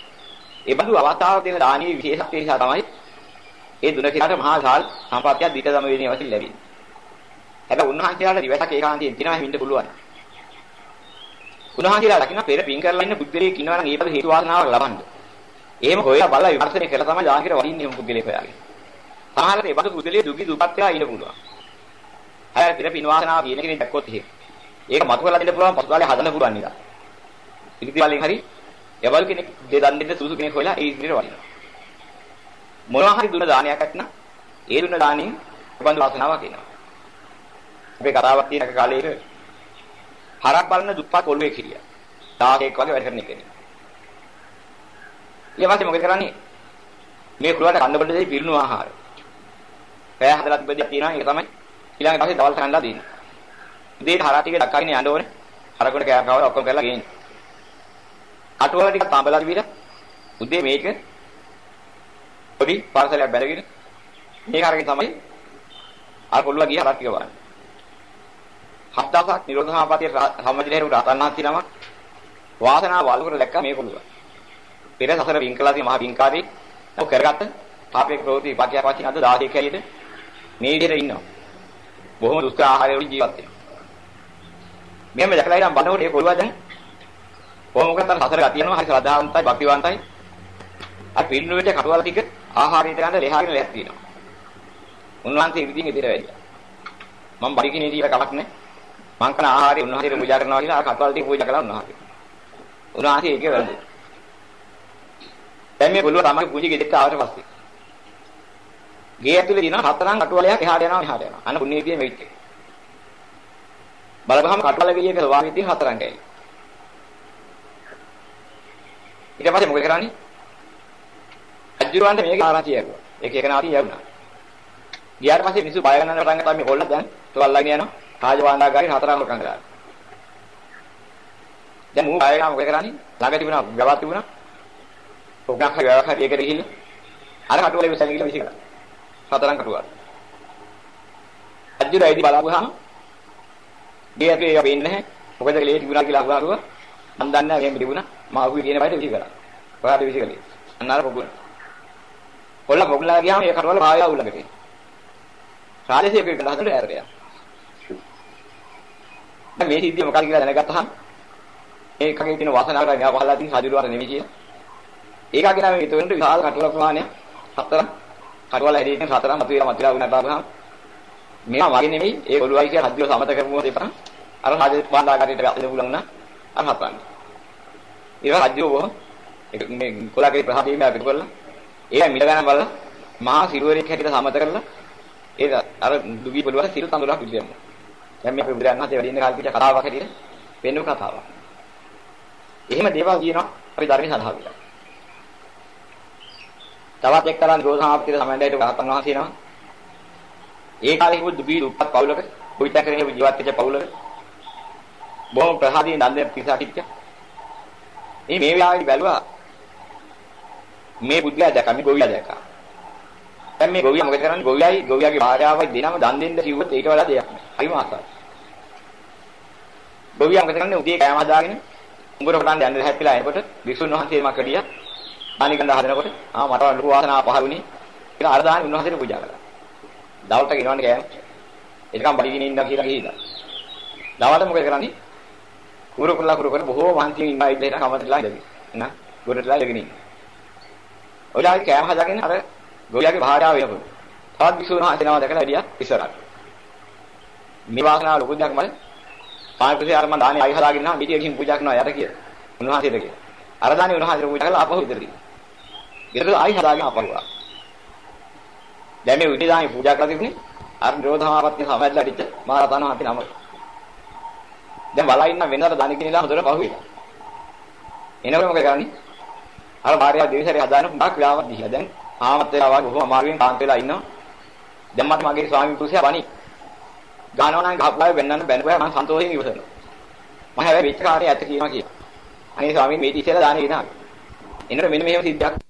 A: ඒ බඳු අවස්ථාවක තියෙන දානීය විශේෂත්වය නිසා තමයි ඒ දුන කිලාට මහා ශාල් සම්පත්තියක් දිට සම වේදිනේ වශයෙන් ලැබෙන්නේ. හැබැයි උන්වහන්සේලාට දිවසක් ඒකාන්තයෙන් තිනවා හින්න පුළුවන්. උන්වහන්සේලා ලකින පෙර පින් කරලා ඉන්න බුද්ධලේ කිනවා නම් ඒපද හේතු වාසනාවක් ලබන්න. එහෙම හොයලා බලලා විමර්ශනය කළා තමයි දානකිර වඩින්නේ එහෙම බුද්ධලේ හොයාගෙන. සමහරවිට ඒ බඳු බුද්ධලේ දුගී දුපත් වෙලා ඉන්න පුළුවන්. හැබැයි පෙර පින් වාසනාව කියන කෙනෙක් දැක්කොත් එහෙම. ඒක මතු කරලා දෙන්න පුළුවන් පසුකාලේ හදන්න පුළුවන් නේද? ඉතිරිවලින් හරි යවල් කෙනෙක් දෙදන් දෙන්න සුසු කෙනෙක් හොයලා ඒ ඉදිරියට වඩිනවා. මොනවා හරි දුන්න දානයක් අත්නම් ඒ දුන්න දානින් බඳු වාසනාවක් එනවා. අපේ කතාවක් තියෙන කාලේ හරක් බලන දුප්පත් ඔළුවේ කිරියා. දාගේක් වගේ වැඩ කරන කෙනෙක්. ඊට පස්සේ මොකද කරන්නේ? මේ කුරුවට කන්න බඩ දෙයි පිරුණු ආහාර. පෑ හදලා තිබෙද්දී තියෙනවා ඒක තමයි ඊළඟ දවසේ දවල් කන්නලා දෙන්නේ. උදේට හරක් ටික ඩක්කාගෙන යන්න ඕනේ. හරකට කෑ කවලා ඔක්කොම කරලා ගේන්න. කටුවල ටික තඹලා දීලා උදේ මේක පොඩි පාර්සලයක් බැලගෙන මේක අරගෙන තමයි අර කොල්ලලා ගියා හරක් ටික බලන්න. හත් දවසක් නිරෝධ සමාපතිය සම්මදිනේ රහතන් වහන්සේ නමක් වාසනාව වලකර දැක්ක මේ කොල්ලවා. පෙර සසර වින්කලාදී මහ වින්කාරී ඔය කරගත්ත පාපේ ප්‍රවෘත්ති විපාකයක් වශයෙන් අද 16 කැලියට මේ විදිහට ඉන්නවා. බොහොම දුෂ්කර ආහාරය වලින් ජීවත් වෙනවා. මෙහෙම දැකලා ඉතින් බලනකොට ඒ කොළුවා දැන් කොහොම මොකද අර හතර ගතියනවා හරි ශ්‍රද්ධාවන්තයි භක්තිවන්තයි. අර පින්නු වෙට කටවල ටික ආහාරයට ගන්න ලෙහාගෙන ලැස් තියෙනවා උන්වහන්සේ ඉදින් ඉදිරියට වැඩියා. මම බඩගිනේ දීලා කලක් නැහැ. මං කන ආහාරය උන්වහන්සේට පූජා කරනවා කියලා අර කටවල ටික පූජා කළා උන්වහන්සේ. උන්වහන්සේ ඒකේ වැරදි දැන් මේ කොළුවා තමයි පූජි ගෙදෙට්ට ආවට පස්සේ ගේ ඇතුලේ දින හතරන් කටවලයක් එහාට යනවා මෙහාට යනවා අන්න පුණ්‍ය විදියේ මෙවිත් එක බලපහම කටවල ගෙලියක වාගේ තියෙන හතරන් කැලේ. ඊට පස්සේ මොකද කරන්නේ? අජුරවන්ට මේක ආරාචිය යනවා. ඒක එක නාටි යවුණා. ගියාට පස්සේ මිනිස්සු බය ගන්න පටන් ගත්තා මේ හොල්ල දැන් තවල්ලාගෙන යනවා. රාජවාණ්ඩාගාරේ හතරම කංගලා. දැන් මූ බය ගන්න මොකද කරන්නේ? ළඟ තිබුණා ගවක් තිබුණා. ඔගක් හරි ගවක් හරි ඒකට ගිහින් අර කටුවල ඉවසන් ගිහලා විසිකලා. හතරන් කටුවල. අජුර ඇයිදි බලාපුවාම ගේ ඇතුලේ ඒක වෙන්නේ නැහැ. මොකද ලේ තිබුණා කියලා අහුවාරුව මම දන්නේ නැහැ එහෙම තිබුණා. මම අහුවේ කියන බයට විසි කරා. ඔයාට විසි කළේ. අන්න අර පොකුණ. කොල්ල පොකුණලා ගියාම ඒ කටවල භාවය අවුලකට එනවා. සාලේසිය එක දහසට ඇරට යනවා. දැන් මේ සිද්ධිය මොකක්ද කියලා දැනගත්තහම ඒකගේ තියෙන වාසනාව කරගෙන ආව පහලා තියෙන හදිරුවර නෙමෙයි කියලා. ඒකගේ නම් ඒතොරෙන්ට විශාල කටවල ප්‍රමාණය හතර කටවල හැදීගෙන හතරම මතුවලා මතුවලා වුණා බාබහම මේවා වගේ නෙමෙයි ඒ ඔළුවයි කියලා හදිව සමත කරමුවොත් එපා. අර රාජ වන්දාගාරයට යන්න පුළුවන් නම් අර හතරන්නේ. ඒක රාජ්‍යව බොහොම මේ කොලාගේ ප්‍රහාදීම අපිට කරලා ඒ මිල ගණන් බලලා මහා සිරුවරෙක් හැටියට සමත කරලා ඒක අර දුගී පොළවල සිල් තඳුරක් විදියම. දැන් මේ බුදුරන් වහන්සේ වැඩි ඉන්න කාලේ පිට කතාවක් හැටියට වෙන්නු කතාවක්. එහෙම දේවල් කියනවා අපි ධර්මයේ සඳහා වෙලා. තවත් එක්තරා නිරෝධාපතිර සමන්දයට ගහතන් වහන්සේ නම ඒ කාලේ හිටපු දුබී දුප්පත් පවුලක කොවිතා කරගෙන ජීවත් වෙච්ච පවුලක බොහොම ප්‍රහාදීන් දන්නේ පිටසක් හිටියා. මේ මේ වෙලාවේ බැලුවා මේ බුද්ධයා දැක්කා මේ ගොවියා දැක්කා. දැන් මේ ගොවියා මොකද කරන්නේ? ගොවියයි ගොවියාගේ භාර්යාවයි දෙනම දන් දෙන්න කිව්වොත් ඊට වඩා දෙයක් නෑ. හරිම ආසයි. ගොවියා මොකද කරන්නේ උදේ කෑම හදාගෙන උඹර කොටන් යන්න හැප්පිලා එනකොට විසුණු වහන්සේ මා කඩියා පානි ගඳ හදනකොට ආ මට ලොකු වාසනාවක් පහළුනේ කියලා අර දාන උන්වහන්සේට පූජා කළා. දවල්ට ගෙනවන්නේ කෑම. එතකම් බඩගිනින් ඉන්න කියලා ගිහිලා. දවල්ට මොකද කරන්නේ? කුරු කුල්ලා කුරු කර බොහෝ මහන්සියෙන් ඉන්න අය දෙන්න කමටලා ඉඳගෙන. නා ගොඩටලා ඉඳගෙන ඉන්න. ඔයාලගේ කෑම හදාගෙන අර ගොවියාගේ භාර්යාව වෙනකොට. තවත් විසුණු වහන්සේ නම දැකලා වැඩියා ඉස්සරහට. මේ වාසනාව ලොකු දෙයක් මල පාර්ශ්වයේ අර මම දානේ ආයි හදාගෙන නම් පිටිය ගිහින් පූජා කරනවා යට කියලා. උන්වහන්සේට කියලා. අර දානේ උන්වහන්සේට පූජා කරලා ආපහු ඉදිරියට ගිහින්. ගෙදර ආයි හදාගෙන ආපහු ආවා. දැන් මේ උදේ දානේ පූජා කරලා තිබුණේ අර නිරෝධමාපත්‍ය සමයදලා අඩිච්ච මහරතන වහන්සේ නම. දැන් බලා ඉන්න වෙනතර දානේ කිනලා හොඳට පහුවෙලා. එනකොට මොකද කරන්නේ? අර භාර්යාව දෙවිසරේ හදාන පුඩක් වෙලාවක් දීලා දැන් ආමත් වෙලා වගේ බොහොම අමාරුවෙන් කාන්ත වෙලා ඉන්නවා. දැන් මට මගේ ස්වාමි පුරුෂයා වණි. ගානවා නම් ගහපුවා වෙන්නන්න බැනපුවා මම සන්තෝෂයෙන් ඉවසනවා. මම හැබැයි වෙච්ච කාර්යය ඇත්ත කියනවා කියලා. අනේ ස්වාමීන් මේ ඉතිසලා දානේ එනවා. එනකොට මෙන්න මෙහෙම සිද්ධියක්